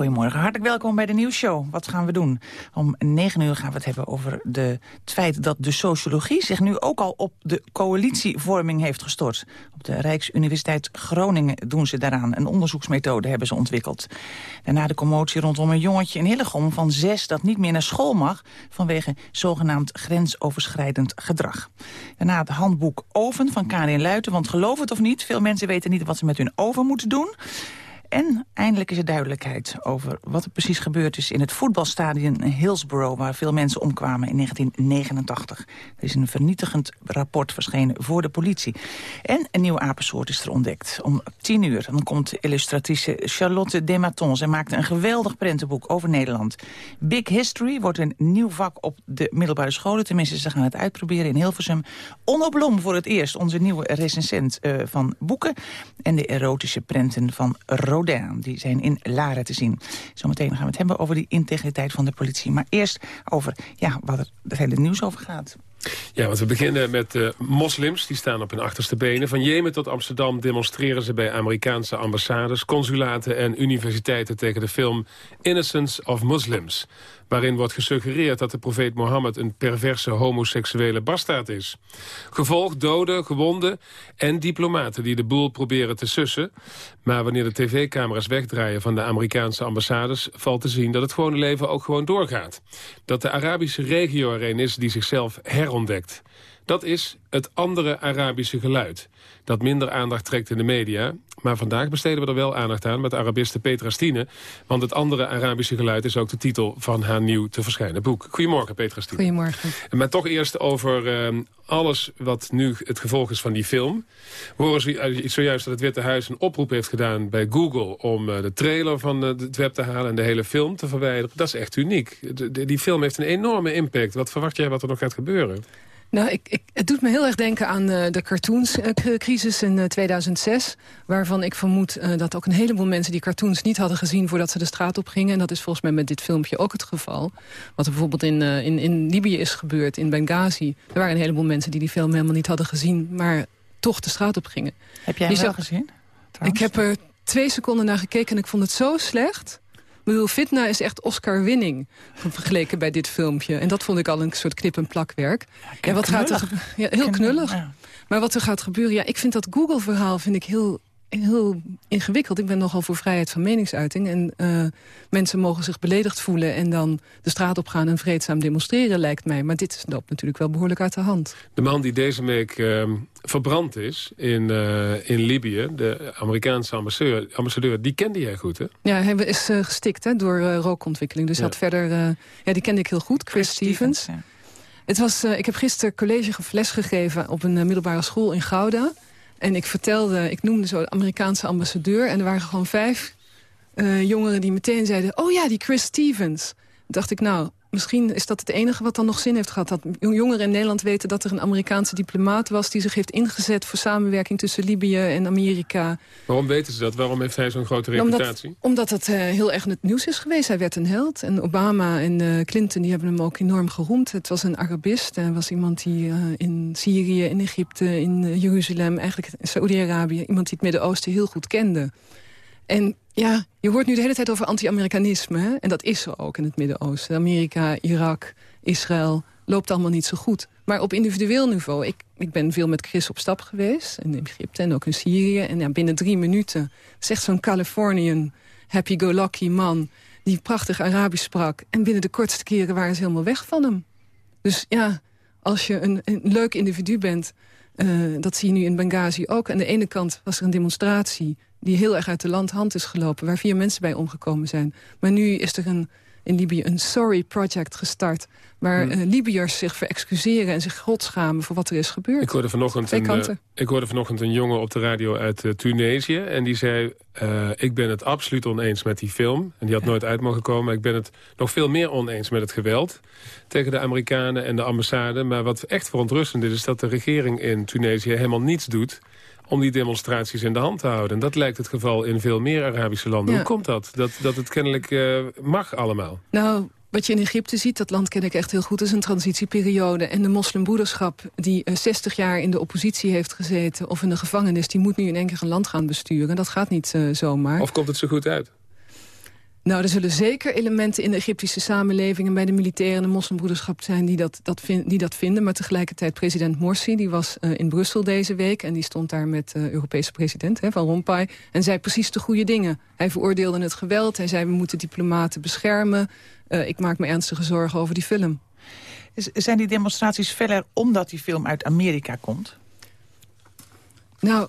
Goedemorgen, hartelijk welkom bij de nieuwsshow. Wat gaan we doen? Om 9 uur gaan we het hebben over de, het feit dat de sociologie... zich nu ook al op de coalitievorming heeft gestort. Op de Rijksuniversiteit Groningen doen ze daaraan. Een onderzoeksmethode hebben ze ontwikkeld. Daarna de commotie rondom een jongetje in Hillegom van zes... dat niet meer naar school mag vanwege zogenaamd grensoverschrijdend gedrag. Daarna het handboek Oven van Karin Luiten. Want geloof het of niet, veel mensen weten niet wat ze met hun oven moeten doen... En eindelijk is er duidelijkheid over wat er precies gebeurd is... in het voetbalstadion Hillsborough, waar veel mensen omkwamen in 1989. Er is een vernietigend rapport verschenen voor de politie. En een nieuw apensoort is er ontdekt. Om tien uur dan komt illustratrice Charlotte Dematon. Zij maakte een geweldig prentenboek over Nederland. Big History wordt een nieuw vak op de middelbare scholen. Tenminste, ze gaan het uitproberen in Hilversum. Onno voor het eerst, onze nieuwe recensent uh, van boeken. En de erotische prenten van Die zijn in Laren te zien. Zometeen gaan we het hebben over die integriteit van de politie. Maar eerst over ja, wat er het hele nieuws over gaat. Ja, want we beginnen met uh, moslims. Die staan op hun achterste benen. Van Jemen tot Amsterdam demonstreren ze bij Amerikaanse ambassades... consulaten en universiteiten tegen de film Innocence of Muslims waarin wordt gesuggereerd dat de profeet Mohammed een perverse homoseksuele bastaard is. Gevolg doden, gewonden en diplomaten die de boel proberen te sussen. Maar wanneer de tv-camera's wegdraaien van de Amerikaanse ambassades... valt te zien dat het gewone leven ook gewoon doorgaat. Dat de Arabische regio er een is die zichzelf herontdekt. Dat is het andere Arabische geluid. Dat minder aandacht trekt in de media. Maar vandaag besteden we er wel aandacht aan met de Arabiste Petra Stine. Want het andere Arabische geluid is ook de titel van haar nieuw te verschijnen boek. Goedemorgen Petra Stine. Goedemorgen. Maar toch eerst over uh, alles wat nu het gevolg is van die film. We horen zojuist dat het Witte Huis een oproep heeft gedaan bij Google... om uh, de trailer van uh, het web te halen en de hele film te verwijderen. Dat is echt uniek. De, de, die film heeft een enorme impact. Wat verwacht jij wat er nog gaat gebeuren? Nou, ik, ik, het doet me heel erg denken aan uh, de cartoonscrisis in uh, 2006. Waarvan ik vermoed dat ook een heleboel mensen die cartoons niet hadden gezien... voordat ze de straat op gingen. En dat is volgens mij met dit filmpje ook het geval. Wat er bijvoorbeeld in, in, in Libië is gebeurd, in Benghazi. Er waren een heleboel mensen die die film helemaal niet hadden gezien... maar toch de straat op gingen. Heb jij hem wel gezien? Trouwens? Ik heb er twee seconden naar gekeken en ik vond het zo slecht... Ik bedoel, Fitna is echt Oscar-winning vergeleken bij dit filmpje. En dat vond ik al een soort knip- en plakwerk. Ja, en wat gaat er ja, heel knullig. Ja. Maar wat er gaat gebeuren... Ja, ik vind dat Google-verhaal vind ik heel heel ingewikkeld. Ik ben nogal voor vrijheid van meningsuiting. En uh, mensen mogen zich beledigd voelen... en dan de straat op gaan en vreedzaam demonstreren, lijkt mij. Maar dit loopt natuurlijk wel behoorlijk uit de hand. De man die deze week uh, verbrand is in, uh, in Libië... de Amerikaanse ambassadeur, ambassadeur, die kende jij goed, hè? Ja, hij is gestikt hè, door rookontwikkeling. Dus ja. had verder... ja, die kende ik heel goed, Chris, Chris Stevens. Stevens ja. Het was, ik heb gisteren college les gegeven op een middelbare school in Gouda... En ik vertelde, ik noemde zo de Amerikaanse ambassadeur... en er waren gewoon vijf uh, jongeren die meteen zeiden... oh ja, die Chris Stevens. Toen dacht ik, nou, misschien is dat het enige wat dan nog zin heeft gehad. Dat jongeren in Nederland weten dat er een Amerikaanse diplomaat was... die zich heeft ingezet voor samenwerking tussen Libië en Amerika. Waarom weten ze dat? Waarom heeft hij zo'n grote reputatie? Omdat, omdat het uh, heel erg in het nieuws is geweest. Hij werd een held. En Obama en uh, Clinton die hebben hem ook enorm geroemd. Het was een Arabist. Hij was iemand die uh, in Syrië, in Egypte, in Jeruzalem... eigenlijk in Saoedi-Arabië... iemand die het Midden-Oosten heel goed kende. En ja, je hoort nu de hele tijd over anti-Amerikanisme. En dat is er ook in het Midden-Oosten. Amerika, Irak, Israël, loopt allemaal niet zo goed. Maar op individueel niveau, ik, ik ben veel met Chris op stap geweest. In Egypte en ook in Syrië. En ja, binnen drie minuten zegt zo'n Californian happy-go-lucky man... die prachtig Arabisch sprak. En binnen de kortste keren waren ze helemaal weg van hem. Dus ja, als je een, een leuk individu bent... Uh, dat zie je nu in Benghazi ook. Aan de ene kant was er een demonstratie die heel erg uit de landhand is gelopen... waar vier mensen bij omgekomen zijn. Maar nu is er een in Libië een Sorry Project gestart... waar Hmm. eh, Libiërs zich verexcuseren en zich godschamen voor wat er is gebeurd. Ik hoorde vanochtend, een, eh, ik hoorde vanochtend een jongen op de radio uit eh, Tunesië. En die zei, ik ben het absoluut oneens met die film. En die had nooit uit mogen komen. Ik ben het nog veel meer oneens met het geweld tegen de Amerikanen en de ambassade. Maar wat echt verontrustend is, is dat de regering in Tunesië helemaal niets doet om die demonstraties in de hand te houden. En dat lijkt het geval in veel meer Arabische landen. Ja. Hoe komt dat? Dat, dat het kennelijk eh, mag allemaal. Nou, wat je in Egypte ziet, dat land ken ik echt heel goed... is een transitieperiode. En de moslimbroederschap die eh, 60 jaar in de oppositie heeft gezeten... of in de gevangenis, die moet nu in één keer een land gaan besturen. Dat gaat niet eh, zomaar. Of komt het zo goed uit? Nou, er zullen zeker elementen in de Egyptische samenleving... en bij de militairen en de moslimbroederschap zijn die dat, dat, die dat vinden. Maar tegelijkertijd president Morsi, die was eh, in Brussel deze week... en die stond daar met de Europese president hè, Van Rompuy... en zei precies de goede dingen. Hij veroordeelde het geweld, hij zei we moeten diplomaten beschermen. Eh, ik maak me ernstige zorgen over die film. Zijn die demonstraties feller omdat die film uit Amerika komt? Nou,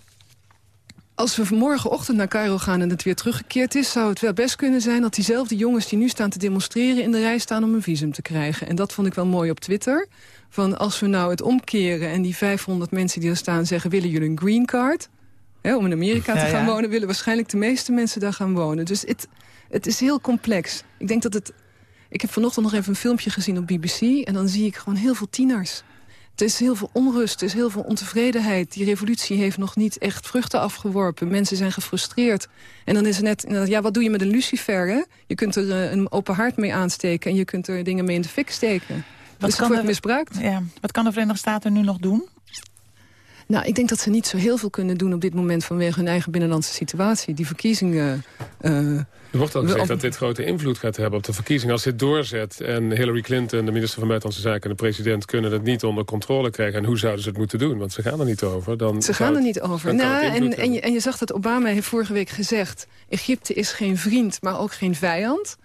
als we morgenochtend naar Cairo gaan en het weer teruggekeerd is... zou het wel best kunnen zijn dat diezelfde jongens die nu staan te demonstreren... in de rij staan om een visum te krijgen. En dat vond ik wel mooi op Twitter. Van als we nou het omkeren en die 500 mensen die er staan zeggen... willen jullie een green card? Hè, om in Amerika te Ja, gaan ja. wonen... willen waarschijnlijk de meeste mensen daar gaan wonen. Dus het, het is heel complex. Ik denk dat het... Ik heb vanochtend nog even een filmpje gezien op BBC... en dan zie ik gewoon heel veel tieners... Er is heel veel onrust, er is heel veel ontevredenheid. Die revolutie heeft nog niet echt vruchten afgeworpen. Mensen zijn gefrustreerd. En dan is het net, ja, wat doe je met een lucifer, hè? Je kunt er eh, een open hart mee aansteken... en je kunt er dingen mee in de fik steken. dus het kan wordt misbruikt. Ja. Wat kan de Verenigde Staten nu nog doen? Nou, ik denk dat ze niet zo heel veel kunnen doen op dit moment... vanwege hun eigen binnenlandse situatie. Die verkiezingen... eh, Er wordt al we- gezegd dat dit grote invloed gaat hebben op de verkiezingen. Als dit doorzet en Hillary Clinton, de minister van Buitenlandse Zaken... en de president kunnen het niet onder controle krijgen. En hoe zouden ze het moeten doen? Want ze gaan er niet over. Dan Ze gaan er niet over. Nou, en, en, je, en je zag dat Obama heeft vorige week gezegd... Egypte is geen vriend, maar ook geen vijand.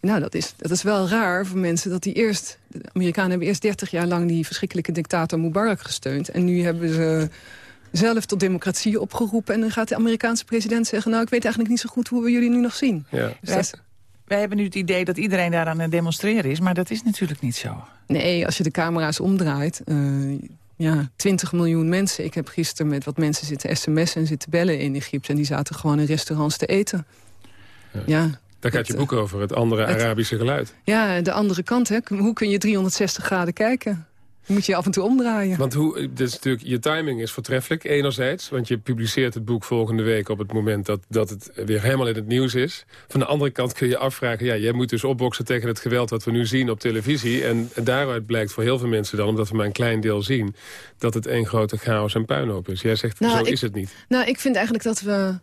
Nou, dat is, dat is wel raar voor mensen dat die eerst... De Amerikanen hebben eerst 30 jaar lang die verschrikkelijke dictator Mubarak gesteund. En nu hebben ze zelf tot democratie opgeroepen. En dan gaat de Amerikaanse president zeggen... nou, ik weet eigenlijk niet zo goed hoe we jullie nu nog zien. Ja. Dus Wij, dat- wij hebben nu het idee dat iedereen daar aan het demonstreren is... maar dat is natuurlijk niet zo. Nee, als je de camera's omdraait... eh, ja, 20 miljoen mensen. Ik heb gisteren met wat mensen zitten sms'en en zitten bellen in Egypte... en die zaten gewoon in restaurants te eten. Ja, Daar gaat je Het, boek over, het andere het- Arabische geluid. ja de andere kant, hè. hoe kun je 360 graden kijken? Moet je af en toe omdraaien. Want hoe, dit is natuurlijk, je timing is voortreffelijk, enerzijds. Want je publiceert het boek volgende week op het moment dat, dat het weer helemaal in het nieuws is. Van de andere kant kun je afvragen, ja, jij moet dus opboksen tegen het geweld wat we nu zien op televisie. En daaruit blijkt voor heel veel mensen dan, omdat we maar een klein deel zien, dat het één grote chaos en puinhoop is. Jij zegt, Nou, zo ik- is het niet. Nou, ik vind eigenlijk dat we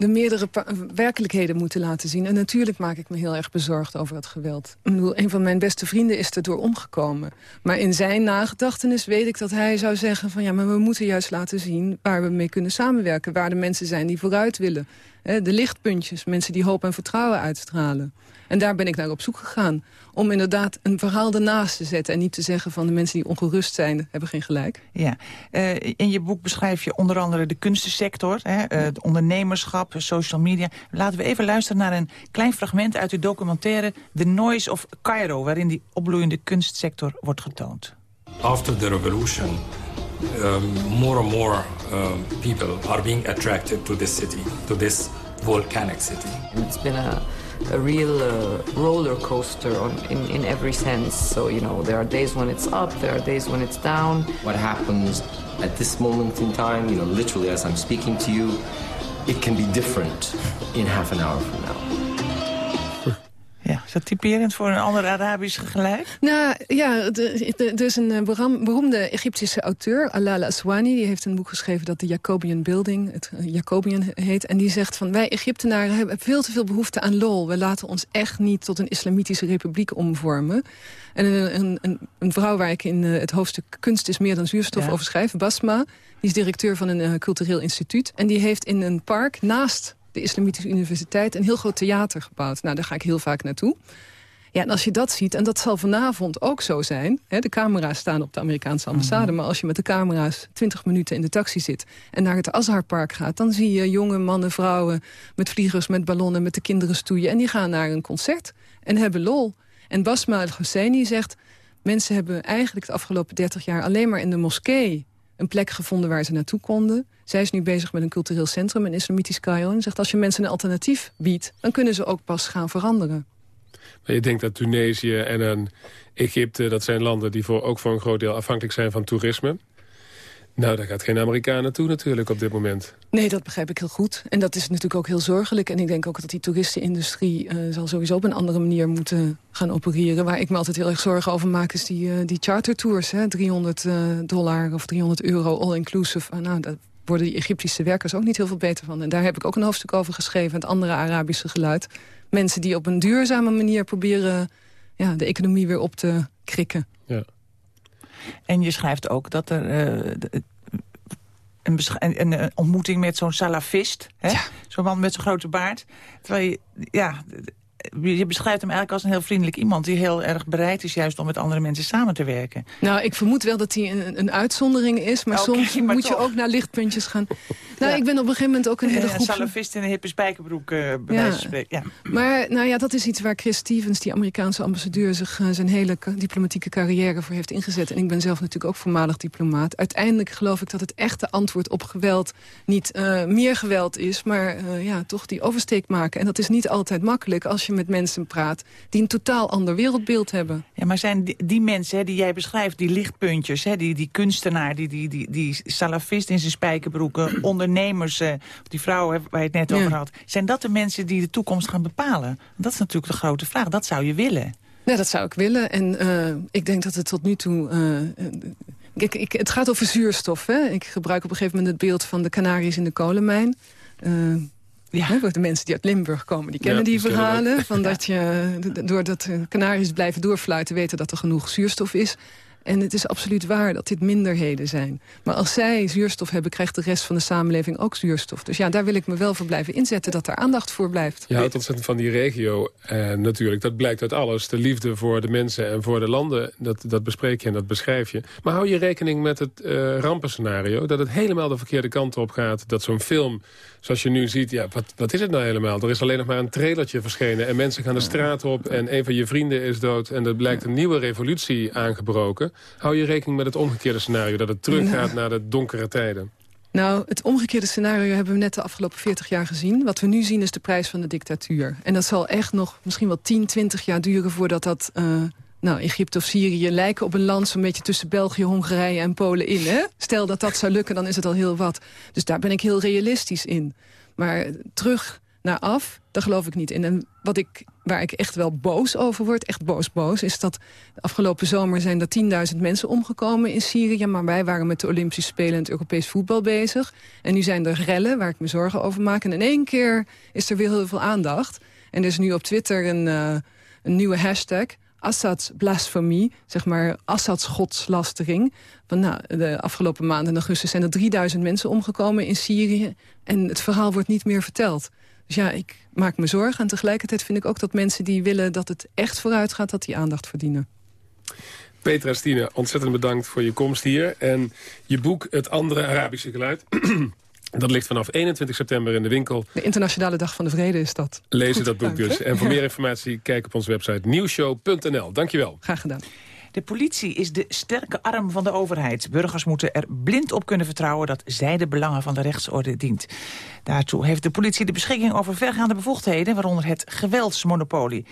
de meerdere werkelijkheden moeten laten zien. En natuurlijk maak ik me heel erg bezorgd over het geweld. Ik bedoel, een van mijn beste vrienden is erdoor omgekomen. Maar in zijn nagedachtenis weet ik dat hij zou zeggen van... ja, maar we moeten juist laten zien waar we mee kunnen samenwerken. Waar de mensen zijn die vooruit willen. Hè, de lichtpuntjes, mensen die hoop en vertrouwen uitstralen. En daar ben ik naar op zoek gegaan. Om inderdaad een verhaal ernaast te zetten. En niet te zeggen van de mensen die ongerust zijn, hebben geen gelijk. Ja. Eh, in je boek beschrijf je onder andere de kunstensector, hè, eh, het ondernemerschap, social media. Laten we even luisteren naar een klein fragment uit de documentaire The Noise of Cairo, waarin die opbloeiende kunstsector wordt getoond. After the revolution, um, more and more um, people are being attracted to this city, to this volcanic city. It's been a, a real uh, roller coaster on, in, in every sense. So, you know, there are days when it's up, there are days when it's down. What happens at this moment in time, you know, literally as I'm speaking to you, it can be different in half an hour from now. Ja, is dat typerend voor een ander Arabisch gelijk? Nou ja, er is een eh, beroemde Egyptische auteur, Alala Aswani... die heeft een boek geschreven dat de Jacobian Building, het eh, Jacobian heet. En die zegt van wij Egyptenaren hebben veel te veel behoefte aan lol. We laten ons echt niet tot een islamitische republiek omvormen. En een, een, een, vrouw waar ik in eh, het hoofdstuk Kunst is meer dan zuurstof Ja. over schrijf, Basma... die is directeur van een cultureel instituut. En die heeft in een park naast de Islamitische Universiteit... een heel groot theater gebouwd. Nou, daar ga ik heel vaak naartoe. Ja, en als je dat ziet, en dat zal vanavond ook zo zijn... Hè, de camera's staan op de Amerikaanse ambassade... maar als je met de camera's 20 minuten in de taxi zit... en naar het Azharpark gaat, dan zie je jonge mannen, vrouwen... met vliegers, met ballonnen, met de kinderen stoeien... en die gaan naar een concert. en hebben lol. En Basma al-Husseini zegt... mensen hebben eigenlijk de afgelopen 30 jaar alleen maar in de moskee... een plek gevonden waar ze naartoe konden. Zij is nu bezig met een cultureel centrum, een islamitisch Cairo. En zegt als je mensen een alternatief biedt... dan kunnen ze ook pas gaan veranderen. Maar je denkt dat Tunesië en Egypte... dat zijn landen die voor, ook voor een groot deel afhankelijk zijn van toerisme. Nou, daar gaat geen Amerikaan naartoe natuurlijk op dit moment. Nee, dat begrijp ik heel goed. En dat is natuurlijk ook heel zorgelijk. En ik denk ook dat die toeristenindustrie uh, zal sowieso op een andere manier moeten gaan opereren. Waar ik me altijd heel erg zorgen over maak is die, uh, die chartertours. Hè? 300 uh, dollar of 300 euro all-inclusive. nou, daar worden die Egyptische werkers ook niet heel veel beter van. En daar heb ik ook een hoofdstuk over geschreven. Het andere Arabische geluid. Mensen die op een duurzame manier proberen ja, de economie weer op te krikken. Ja. En je schrijft ook dat er uh, een, een, een, ontmoeting met zo'n salafist. Ja. Zo'n man met zo'n grote baard. Terwijl je, ja, je beschrijft hem eigenlijk als een heel vriendelijk iemand... die heel erg bereid is juist om met andere mensen samen te werken. Nou, ik vermoed wel dat hij een, een uitzondering is... maar okay, soms *laughs* maar moet toch. je ook naar lichtpuntjes gaan. *laughs* Nou, ja. ik ben op een gegeven moment ook een hele groep... Een salafist in een hippe spijkerbroek, uh, bij ja. wijze van spreken. Ja. Maar nou ja, dat is iets waar Chris Stevens, die Amerikaanse ambassadeur... zich uh, zijn hele diplomatieke carrière voor heeft ingezet. En ik ben zelf natuurlijk ook voormalig diplomaat. Uiteindelijk geloof ik dat het echte antwoord op geweld... niet uh, meer geweld is, maar ja, toch die oversteek maken. En dat is niet altijd makkelijk als je met mensen praat... die een totaal ander wereldbeeld hebben. Ja, maar zijn die, die mensen hè, die jij beschrijft, die lichtpuntjes... Hè, die, die kunstenaar, die, die, die, die salafist in zijn spijkerbroeken... *clears throat* ondernemers, eh, die vrouwen waar je het net over had... zijn dat de mensen die de toekomst gaan bepalen? Dat is natuurlijk de grote vraag. Dat zou je willen. Ja, dat zou ik willen. En uh, ik denk dat het tot nu toe... Uh, ik, ik, het gaat over zuurstof. Hè? Ik gebruik op een gegeven moment het beeld van de Canaries in de kolenmijn. Uh, ja. de mensen die uit Limburg komen, die kennen die verhalen. Van dat je, doordat de Canaries blijven doorfluiten, weten dat er genoeg zuurstof is. En het is absoluut waar dat dit minderheden zijn. Maar als zij zuurstof hebben, krijgt de rest van de samenleving ook zuurstof. Dus ja, daar wil ik me wel voor blijven inzetten, dat er aandacht voor blijft. Je houdt ontzettend van die regio eh, natuurlijk. Dat blijkt uit alles. De liefde voor de mensen en voor de landen, dat, dat bespreek je en dat beschrijf je. Maar hou je rekening met het uh, rampenscenario? Dat het helemaal de verkeerde kant op gaat. Dat zo'n film, zoals je nu ziet, ja, wat, wat is het nou helemaal? Er is alleen nog maar een trailertje verschenen en mensen gaan de straat op... en een van je vrienden is dood en er blijkt een nieuwe revolutie aangebroken. Hou je rekening met het omgekeerde scenario... dat het teruggaat naar de donkere tijden? Nou, het omgekeerde scenario hebben we net de afgelopen 40 jaar gezien. Wat we nu zien is de prijs van de dictatuur. En dat zal echt nog misschien wel 10, 20 jaar duren... voordat dat... Uh, nou, Egypte of Syrië lijken op een land zo'n beetje tussen België, Hongarije en Polen in. Hè? Stel dat dat zou lukken, dan is het al heel wat. Dus daar ben ik heel realistisch in. Maar terug naar af, daar geloof ik niet in. En wat ik, waar ik echt wel boos over word, echt boos boos... is dat de afgelopen zomer zijn er 10.000 mensen omgekomen in Syrië... maar wij waren met de Olympische Spelen en het Europees voetbal bezig. En nu zijn er rellen waar ik me zorgen over maak. En in één keer is er weer heel veel aandacht. En er is nu op Twitter een, uh, een nieuwe hashtag... Assad's blasfemie, zeg maar Assad's godslastering. Van, nou, de afgelopen maanden in augustus zijn er 3000 mensen omgekomen in Syrië. En het verhaal wordt niet meer verteld. Dus ja, ik maak me zorgen. En tegelijkertijd vind ik ook dat mensen die willen dat het echt vooruit gaat... dat die aandacht verdienen. Petra Stine, ontzettend bedankt voor je komst hier. En je boek Het Andere Arabische Geluid... *clears throat* Dat ligt vanaf 21 september in de winkel. De Internationale Dag van de Vrede is dat. Lezen dat boek dus. En voor meer informatie kijk op onze website nieuwshow.nl. Dankjewel. Graag gedaan. De politie is de sterke arm van de overheid. Burgers moeten er blind op kunnen vertrouwen dat zij de belangen van de rechtsorde dient. Daartoe heeft de politie de beschikking over vergaande bevoegdheden, waaronder het geweldsmonopolie.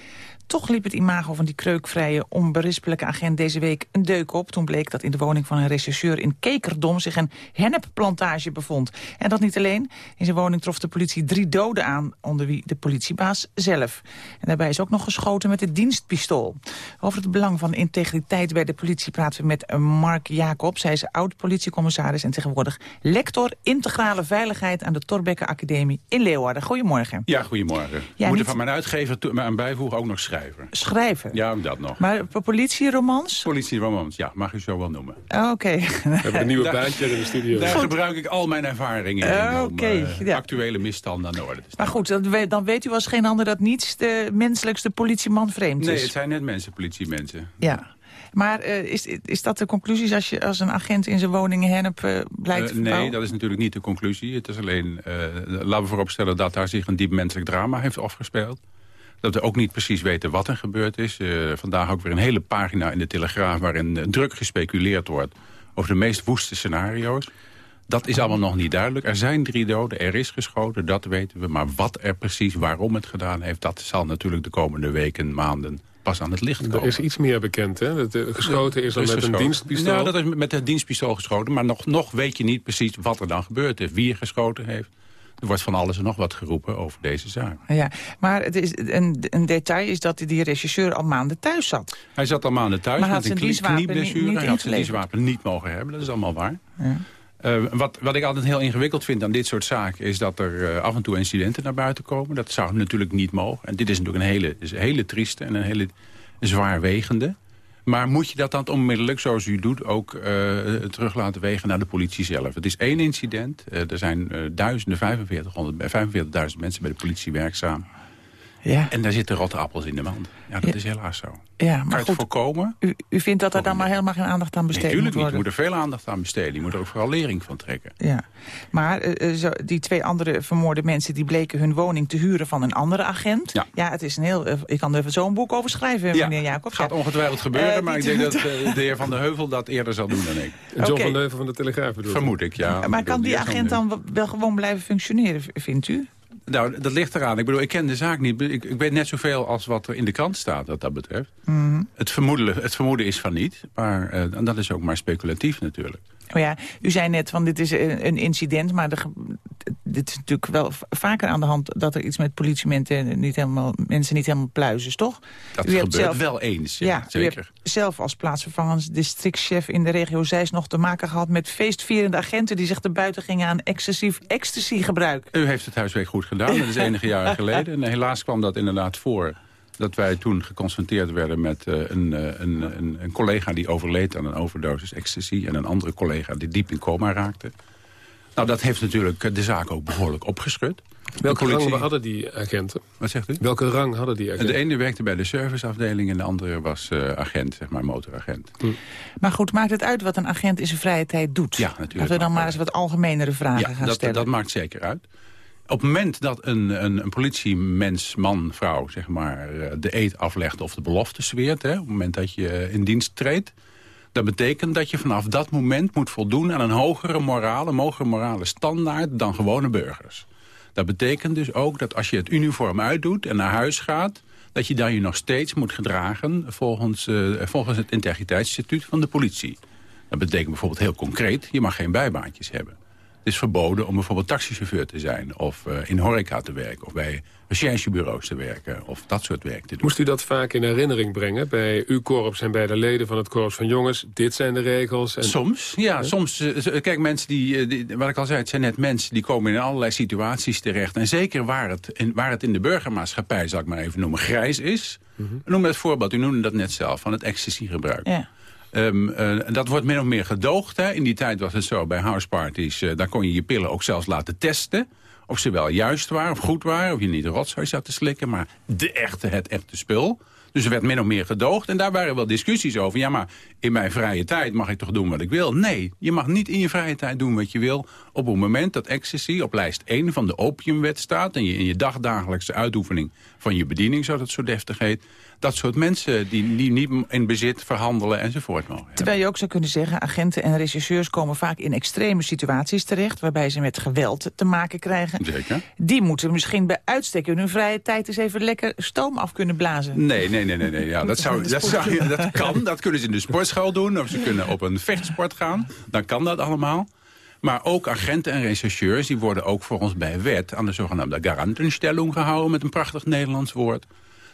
Toch liep het imago van die kreukvrije, onberispelijke agent deze week een deuk op. Toen bleek dat in de woning van een rechercheur in Kekerdom zich een hennepplantage bevond. En dat niet alleen. In zijn woning trof de politie drie doden aan, onder wie de politiebaas zelf. En daarbij is ook nog geschoten met het dienstpistool. Over het belang van integriteit bij de politie praten we met Mark Jacobs. Hij is oud-politiecommissaris en tegenwoordig lector integrale veiligheid aan de Torbekke Academie in Leeuwarden. Goedemorgen. Ja, goedemorgen. Ja, Moeten van mijn uitgever aan bijvoegen ook nog schrijven schrijver. Schrijven? Ja, dat nog. Maar politieromans? Politieromans, ja, mag u zo wel noemen. Oh, oké. We hebben een *laughs* nieuwe baantje in de studio. Daar gebruik ik al mijn ervaringen in om uh, ja. actuele misstanden aan orde te Maar goed, dan weet, dan weet u als geen ander dat niets de menselijkste politieman vreemd is. Nee, het zijn net mensen, politiemensen. Ja. Maar uh, is, is dat de conclusie als, je, als een agent in zijn woning hennep uh, blijkt uh, Nee, dat is natuurlijk niet de conclusie. Het is alleen, laten we vooropstellen dat daar zich een diep menselijk drama heeft afgespeeld. Dat we ook niet precies weten wat er gebeurd is. Uh, vandaag ook weer een hele pagina in de Telegraaf... waarin druk gespeculeerd wordt over de meest woeste scenario's. Dat is allemaal nog niet duidelijk. Er zijn drie doden, er is geschoten, dat weten we. Maar wat er precies, waarom het gedaan heeft... dat zal natuurlijk de komende weken, maanden pas aan het licht komen. Er is iets meer bekend, hè? Dat, geschoten is dan met een dienstpistool? Ja, dat is met een dienstpistool geschoten. Maar nog, nog weet je niet precies wat er dan gebeurd is. Wie er geschoten heeft. Er wordt van alles en nog wat geroepen over deze zaak. Ja, maar het is een, een detail is dat die regisseur al maanden thuis zat. Hij zat al maanden thuis maar met een knieblessure. Hij had zijn dienstwapen niet mogen hebben, dat is allemaal waar. Ja. Uh, wat, wat ik altijd heel ingewikkeld vind aan dit soort zaken... is dat er uh, af en toe incidenten naar buiten komen. Dat zou natuurlijk niet mogen. En dit is natuurlijk een hele, een hele trieste en een hele zwaarwegende. Maar moet je dat dan onmiddellijk, zoals u doet, ook uh, terug laten wegen naar de politie zelf? Het is één incident. er zijn duizenden, 4500, 45.000 mensen bij de politie werkzaam. Ja. En daar zitten rotte appels in de mand. Ja, dat is helaas zo. Ja, maar kan je het voorkomen? U, u vindt dat er dan maar helemaal geen aandacht aan besteed Natuurlijk moet niet. Je moet er veel aandacht aan besteden. Je moet er ook vooral lering van trekken. Ja. Maar uh, zo, die twee andere vermoorde mensen... die bleken hun woning te huren van een andere agent. Ja, ja het is een heel... Uh, ik kan er zo'n boek over schrijven, ja. meneer Jacobs. gaat ongetwijfeld gebeuren, maar ik denk dat de heer Van der Heuvel dat eerder zal doen dan ik. John okay. van der Heuvel van de Telegraaf bedoel Vermoed ik, ja. Maar kan die agent dan wel gewoon blijven functioneren, vindt u? Nou, dat ligt eraan. Ik bedoel, ik ken de zaak niet. Ik, ik weet net zoveel als wat er in de krant staat, wat dat betreft. Mm het, vermoeden, het vermoeden is van niet. Maar uh, dat is ook maar speculatief natuurlijk. Oh ja, u zei net van dit is een incident, maar dit is natuurlijk wel vaker aan de hand... dat er iets met politiemensen niet helemaal, mensen niet helemaal pluizen, toch? Dat u gebeurt zelf, wel eens, ja, zeker. Hebt zelf als plaatsvervangend districtchef in de regio Zeist nog te maken gehad... met feestvierende agenten die zich te buiten gingen aan excessief ecstasy-gebruik. U heeft het huiswerk goed gedaan, dat is enige jaren *laughs* geleden. En helaas kwam dat inderdaad voor dat wij toen geconfronteerd werden met uh, een, een, een, een, collega die overleed aan een overdosis ecstasy... en een andere collega die diep in coma raakte. Nou, dat heeft natuurlijk de zaak ook behoorlijk opgeschud. Welke politie... rang hadden die agenten? Wat zegt u? Welke rang hadden die agenten? De ene werkte bij de serviceafdeling en de andere was uh, agent, zeg maar motoragent. Hm. Maar goed, maakt het uit wat een agent in zijn vrije tijd doet? Ja, natuurlijk. Laten we dan maar eens wat algemenere vragen ja, gaan dat, stellen. dat maakt zeker uit. Op het moment dat een, een, een politiemens, man, vrouw, zeg maar, eh, de eet aflegt of de belofte zweert, hè, op het moment dat je in dienst treedt, dat betekent dat je vanaf dat moment moet voldoen aan een hogere morale, een hogere morale standaard dan gewone burgers. Dat betekent dus ook dat als je het uniform uitdoet en naar huis gaat... dat je dan je nog steeds moet gedragen volgens, uh, volgens het integriteitsstatuut van de politie. Dat betekent bijvoorbeeld heel concreet, je mag geen bijbaantjes hebben is verboden om bijvoorbeeld taxichauffeur te zijn... of uh, in horeca te werken, of bij recherchebureaus te werken... of dat soort werk te doen. Moest u dat vaak in herinnering brengen bij uw korps... en bij de leden van het korps van jongens? Dit zijn de regels? En... Soms, ja. Soms, uh, kijk, mensen die, die, wat ik al zei, het zijn net mensen... die komen in allerlei situaties terecht. En zeker waar het in, waar het in de burgermaatschappij, zal ik maar even noemen, grijs is... Mm -hmm. Noem het voorbeeld, u noemde dat net zelf, van het ecstasy-gebruik. Ja. Um, uh, dat wordt min of meer gedoogd. Hè. In die tijd was het zo bij houseparties. Uh, daar kon je je pillen ook zelfs laten testen. Of ze wel juist waren of goed waren. Of je niet een rotzooi zat te slikken. Maar de echte, het echte spul. Dus er werd min of meer gedoogd. En daar waren wel discussies over. Ja, maar in mijn vrije tijd mag ik toch doen wat ik wil? Nee, je mag niet in je vrije tijd doen wat je wil... op het moment dat ecstasy op lijst 1 van de opiumwet staat... en je in je dagdagelijkse uitoefening van je bediening, zoals het zo deftig heet dat soort mensen die, die niet in bezit verhandelen enzovoort mogen. Terwijl je ook zou kunnen zeggen, agenten en rechercheurs komen vaak in extreme situaties terecht, waarbij ze met geweld te maken krijgen. Zeker. Die moeten misschien bij uitstek in hun vrije tijd eens even lekker stoom af kunnen blazen. Nee, nee, nee, nee. nee. Ja, dat, zou, dat, zou, dat kan, dat kunnen ze in de sportschool doen, of ze kunnen op een vechtsport gaan. Dan kan dat allemaal. Maar ook agenten en rechercheurs die worden ook voor ons bij wet... aan de zogenaamde garantenstelling gehouden... met een prachtig Nederlands woord.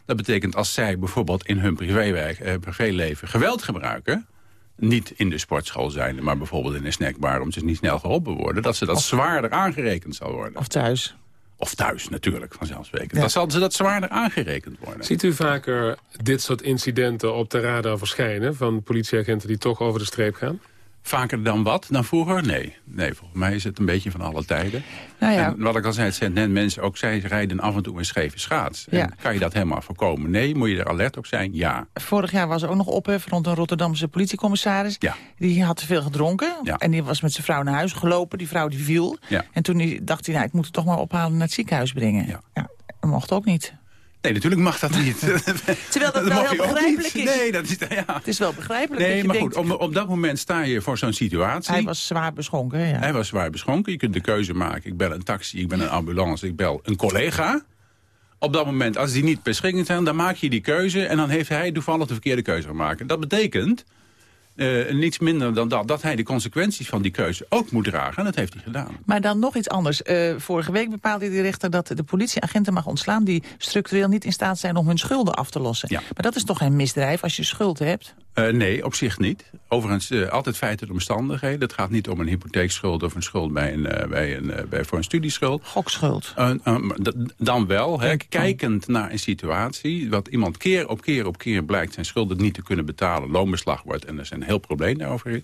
Dat betekent als zij bijvoorbeeld in hun privéwerk, eh, privéleven geweld gebruiken... niet in de sportschool zijn, maar bijvoorbeeld in een snackbar... om ze niet snel geholpen worden, dat ze dat zwaarder aangerekend zal worden. Of thuis. Of thuis natuurlijk, vanzelfsprekend. Ja. Dan zal ze dat zwaarder aangerekend worden. Ziet u vaker dit soort incidenten op de radar verschijnen... van politieagenten die toch over de streep gaan? Vaker dan wat? Dan vroeger? Nee. Nee, volgens mij is het een beetje van alle tijden. Nou ja. En wat ik al zei, het zijn net mensen, ook zij rijden af en toe een scheve schaats. Ja. kan je dat helemaal voorkomen? Nee. Moet je er alert op zijn? Ja. Vorig jaar was er ook nog ophef rond een Rotterdamse politiecommissaris. Ja. Die had te veel gedronken. Ja. En die was met zijn vrouw naar huis gelopen. Die vrouw die viel. Ja. En toen dacht hij, nou, ik moet het toch maar ophalen naar het ziekenhuis bringen. Ja. ja dat mocht ook niet. Nee, natuurlijk mag dat niet. *laughs* Terwijl dat, Dat wel heel begrijpelijk is. Nee, dat is... Ja. Het is wel begrijpelijk dat Nee, je maar denkt... goed, op, op dat moment sta je voor zo'n situatie. Hij was zwaar beschonken, ja. Hij was zwaar beschonken. Je kunt de keuze maken. Ik bel een taxi, ik bel een ambulance, ik bel een collega. Op dat moment, als die niet beschikbaar zijn, dan maak je die keuze... en dan heeft hij toevallig de verkeerde keuze gemaakt. Dat betekent eh, niets minder dan dat, dat hij de consequenties van die keuze ook moet dragen. En dat heeft hij gedaan. Maar dan nog iets anders. Eh, vorige week bepaalde de rechter dat de politieagenten mag ontslaan... die structureel niet in staat zijn om hun schulden af te lossen. Maar dat is toch geen misdrijf als je schuld hebt? Eh, nee, op zich niet. Overigens, eh, altijd feiten en omstandigheden. Het gaat niet om een hypotheekschuld of een schuld bij een, eh, bij een, bij, voor een studieschuld. Gokschuld. Dan wel, hè, kijkend naar een situatie... wat iemand keer op keer op keer blijkt zijn schulden niet te kunnen betalen... loonbeslag wordt en er zijn een heel probleem daarover is...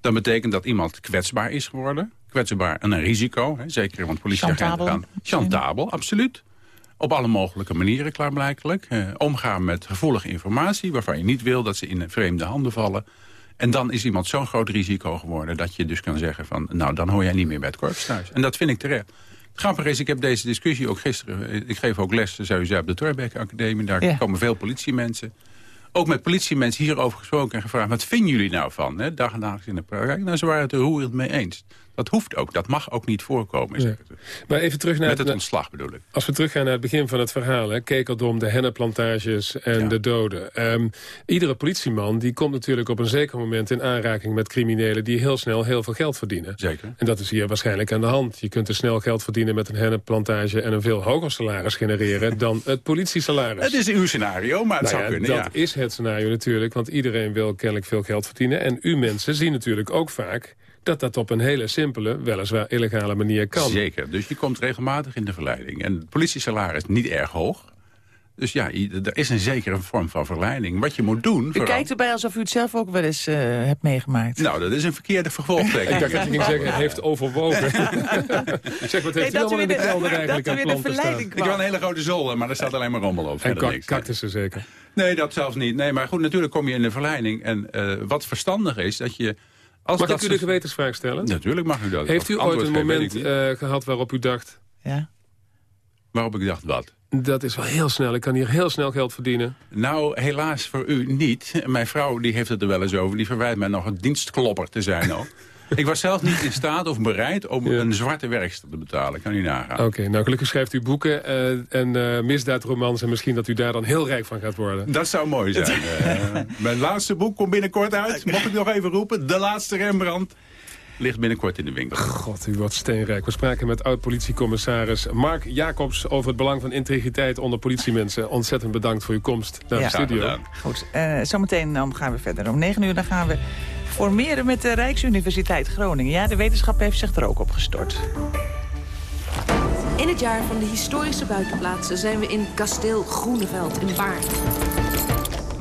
dan betekent dat iemand kwetsbaar is geworden. Kwetsbaar en een risico, hè, zeker want politieagenten Chantabel. gaan... Chantabel, absoluut. Op alle mogelijke manieren klaarblijkelijk. Eh, omgaan met gevoelige informatie waarvan je niet wil dat ze in vreemde handen vallen. En dan is iemand zo'n groot risico geworden dat je dus kan zeggen van... nou, dan hoor jij niet meer bij het korps thuis. En dat vind ik terecht. Het grappige is, ik heb deze discussie ook gisteren... eh, ik geef ook les sowieso op de Torbeck Academie. Daar Ja. komen veel politiemensen. Ook met politiemensen hierover gesproken en gevraagd... wat vinden jullie nou van? Hè? Dag en dagelijks in de praktijk. Nou, ze waren het er roerend mee eens. Dat hoeft ook. Dat mag ook niet voorkomen. Ja. Maar even terug naar Met het ontslag bedoel ik. Als we teruggaan naar het begin van het verhaal, hè, Kekerdom, de hennenplantages en de doden. Ehm, iedere politieman die komt natuurlijk op een zeker moment in aanraking met criminelen die heel snel heel veel geld verdienen. Zeker. En dat is hier waarschijnlijk aan de hand. Je kunt er snel geld verdienen met een hennenplantage en een veel hoger salaris genereren *laughs* dan het politiesalaris. Het is uw scenario, maar het Nou zou ja, kunnen, dat is het scenario natuurlijk, want iedereen wil kennelijk veel geld verdienen. En u mensen zien natuurlijk ook vaak dat dat op een hele simpele, weliswaar illegale manier kan. Zeker, dus je komt regelmatig in de verleiding. En het politiesalaris is niet erg hoog. Dus ja, er is een zekere vorm van verleiding. Wat je moet doen... U vooral- kijkt erbij alsof u het zelf ook wel eens eh, hebt meegemaakt. Nou, dat is een verkeerde vervolgtrekking. *laughs* Ik dacht dat je ging zeggen, heeft overwogen. *laughs* zeg, wat heeft u allemaal in de kelder eigenlijk aan planten staan? Ik wil een hele grote zolder, maar er staat alleen maar rommel op. En cactussen zeker. Nee, dat zelfs niet. Nee, maar goed, natuurlijk kom je in de verleiding. En eh, wat verstandig is, dat je... Als Mag dat ik u de gewetensvraag stellen? Natuurlijk mag u dat. Heeft u ooit een moment eh, gehad waarop u dacht... Ja. Waarop ik dacht, wat? Dat is wel heel snel. Ik kan hier heel snel geld verdienen. Nou, helaas voor u niet. Mijn vrouw die heeft het er wel eens over. Die verwijt mij nog een dienstklopper te zijn ook. Ik was zelf niet in staat of bereid om een zwarte werkster te betalen. Kan u nagaan. Oké, nou gelukkig schrijft u boeken eh, en eh, misdaadromans... en misschien dat u daar dan heel rijk van gaat worden. Dat zou mooi zijn. *laughs* Eh, mijn laatste boek komt binnenkort uit. Mocht ik nog even roepen? De laatste Rembrandt. Ligt binnenkort in de winkel. God, u wordt steenrijk. We spraken met oud-politiecommissaris Mark Jacobs... over het belang van integriteit onder politiemensen. Ontzettend bedankt voor uw komst naar Ja. de studio. Goed, eh, zometeen dan gaan we verder. Om 9 uur dan gaan we formeren met de Rijksuniversiteit Groningen. Ja, de wetenschap heeft zich er ook op gestort. In het jaar van de historische buitenplaatsen zijn we in kasteel Groeneveld in Baarn.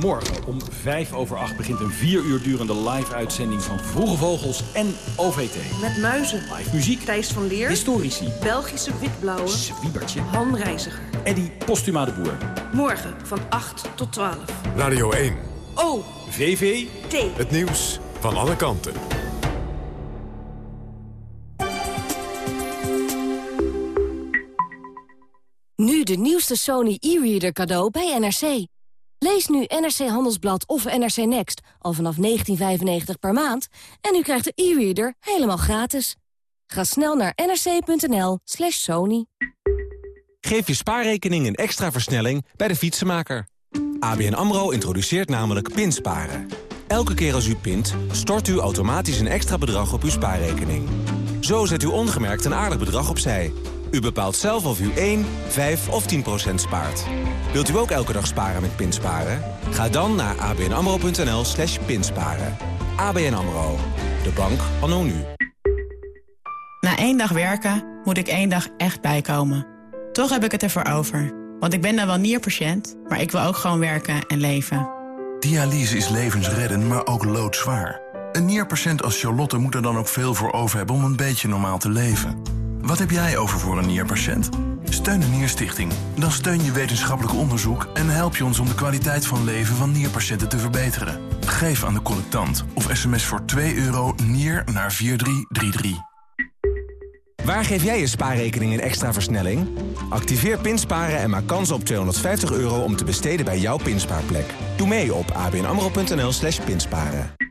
Morgen om 5 over 8 begint een 4 uur durende live-uitzending van Vroege Vogels en OVT. Met muizen, Live muziek, Thijs van Leer, historici, Belgische witblauwe, Zwiebertje, Han Reiziger. Eddie Postuma de Boer. Morgen van 8 tot 12. Radio 1. O, VV, T. Het nieuws van alle kanten. Nu de nieuwste Sony e-reader cadeau bij NRC. Lees nu NRC Handelsblad of NRC Next al vanaf 19,95 per maand... en u krijgt de e-reader helemaal gratis. Ga snel naar nrc.nl slash sony. Geef je spaarrekening een extra versnelling bij de fietsenmaker. ABN AMRO introduceert namelijk pinsparen. Elke keer als u pint, stort u automatisch een extra bedrag op uw spaarrekening. Zo zet u ongemerkt een aardig bedrag opzij. U bepaalt zelf of u 1, 5 of 10 procent spaart. Wilt u ook elke dag sparen met pinsparen? Ga dan naar abnamro.nl slash pinsparen. ABN AMRO. De bank anno nu. Na één dag werken moet ik één dag echt bijkomen. Toch heb ik het ervoor over. Want ik ben dan wel nierpatiënt, maar ik wil ook gewoon werken en leven. Dialyse is levensreddend, maar ook loodzwaar. Een nierpatiënt als Charlotte moet er dan ook veel voor over hebben om een beetje normaal te leven. Wat heb jij over voor een nierpatiënt? Steun de Nierstichting. Dan steun je wetenschappelijk onderzoek en help je ons om de kwaliteit van leven van nierpatiënten te verbeteren. Geef aan de collectant of sms voor 2 euro nier naar 4333. Waar geef jij je spaarrekening een extra versnelling? Activeer Pinsparen en maak kans op 250 euro om te besteden bij jouw pinspaarplek. Doe mee op abnamro.nl slash pinsparen.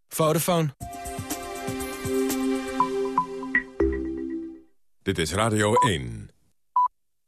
Vodafone. Dit is Radio 1.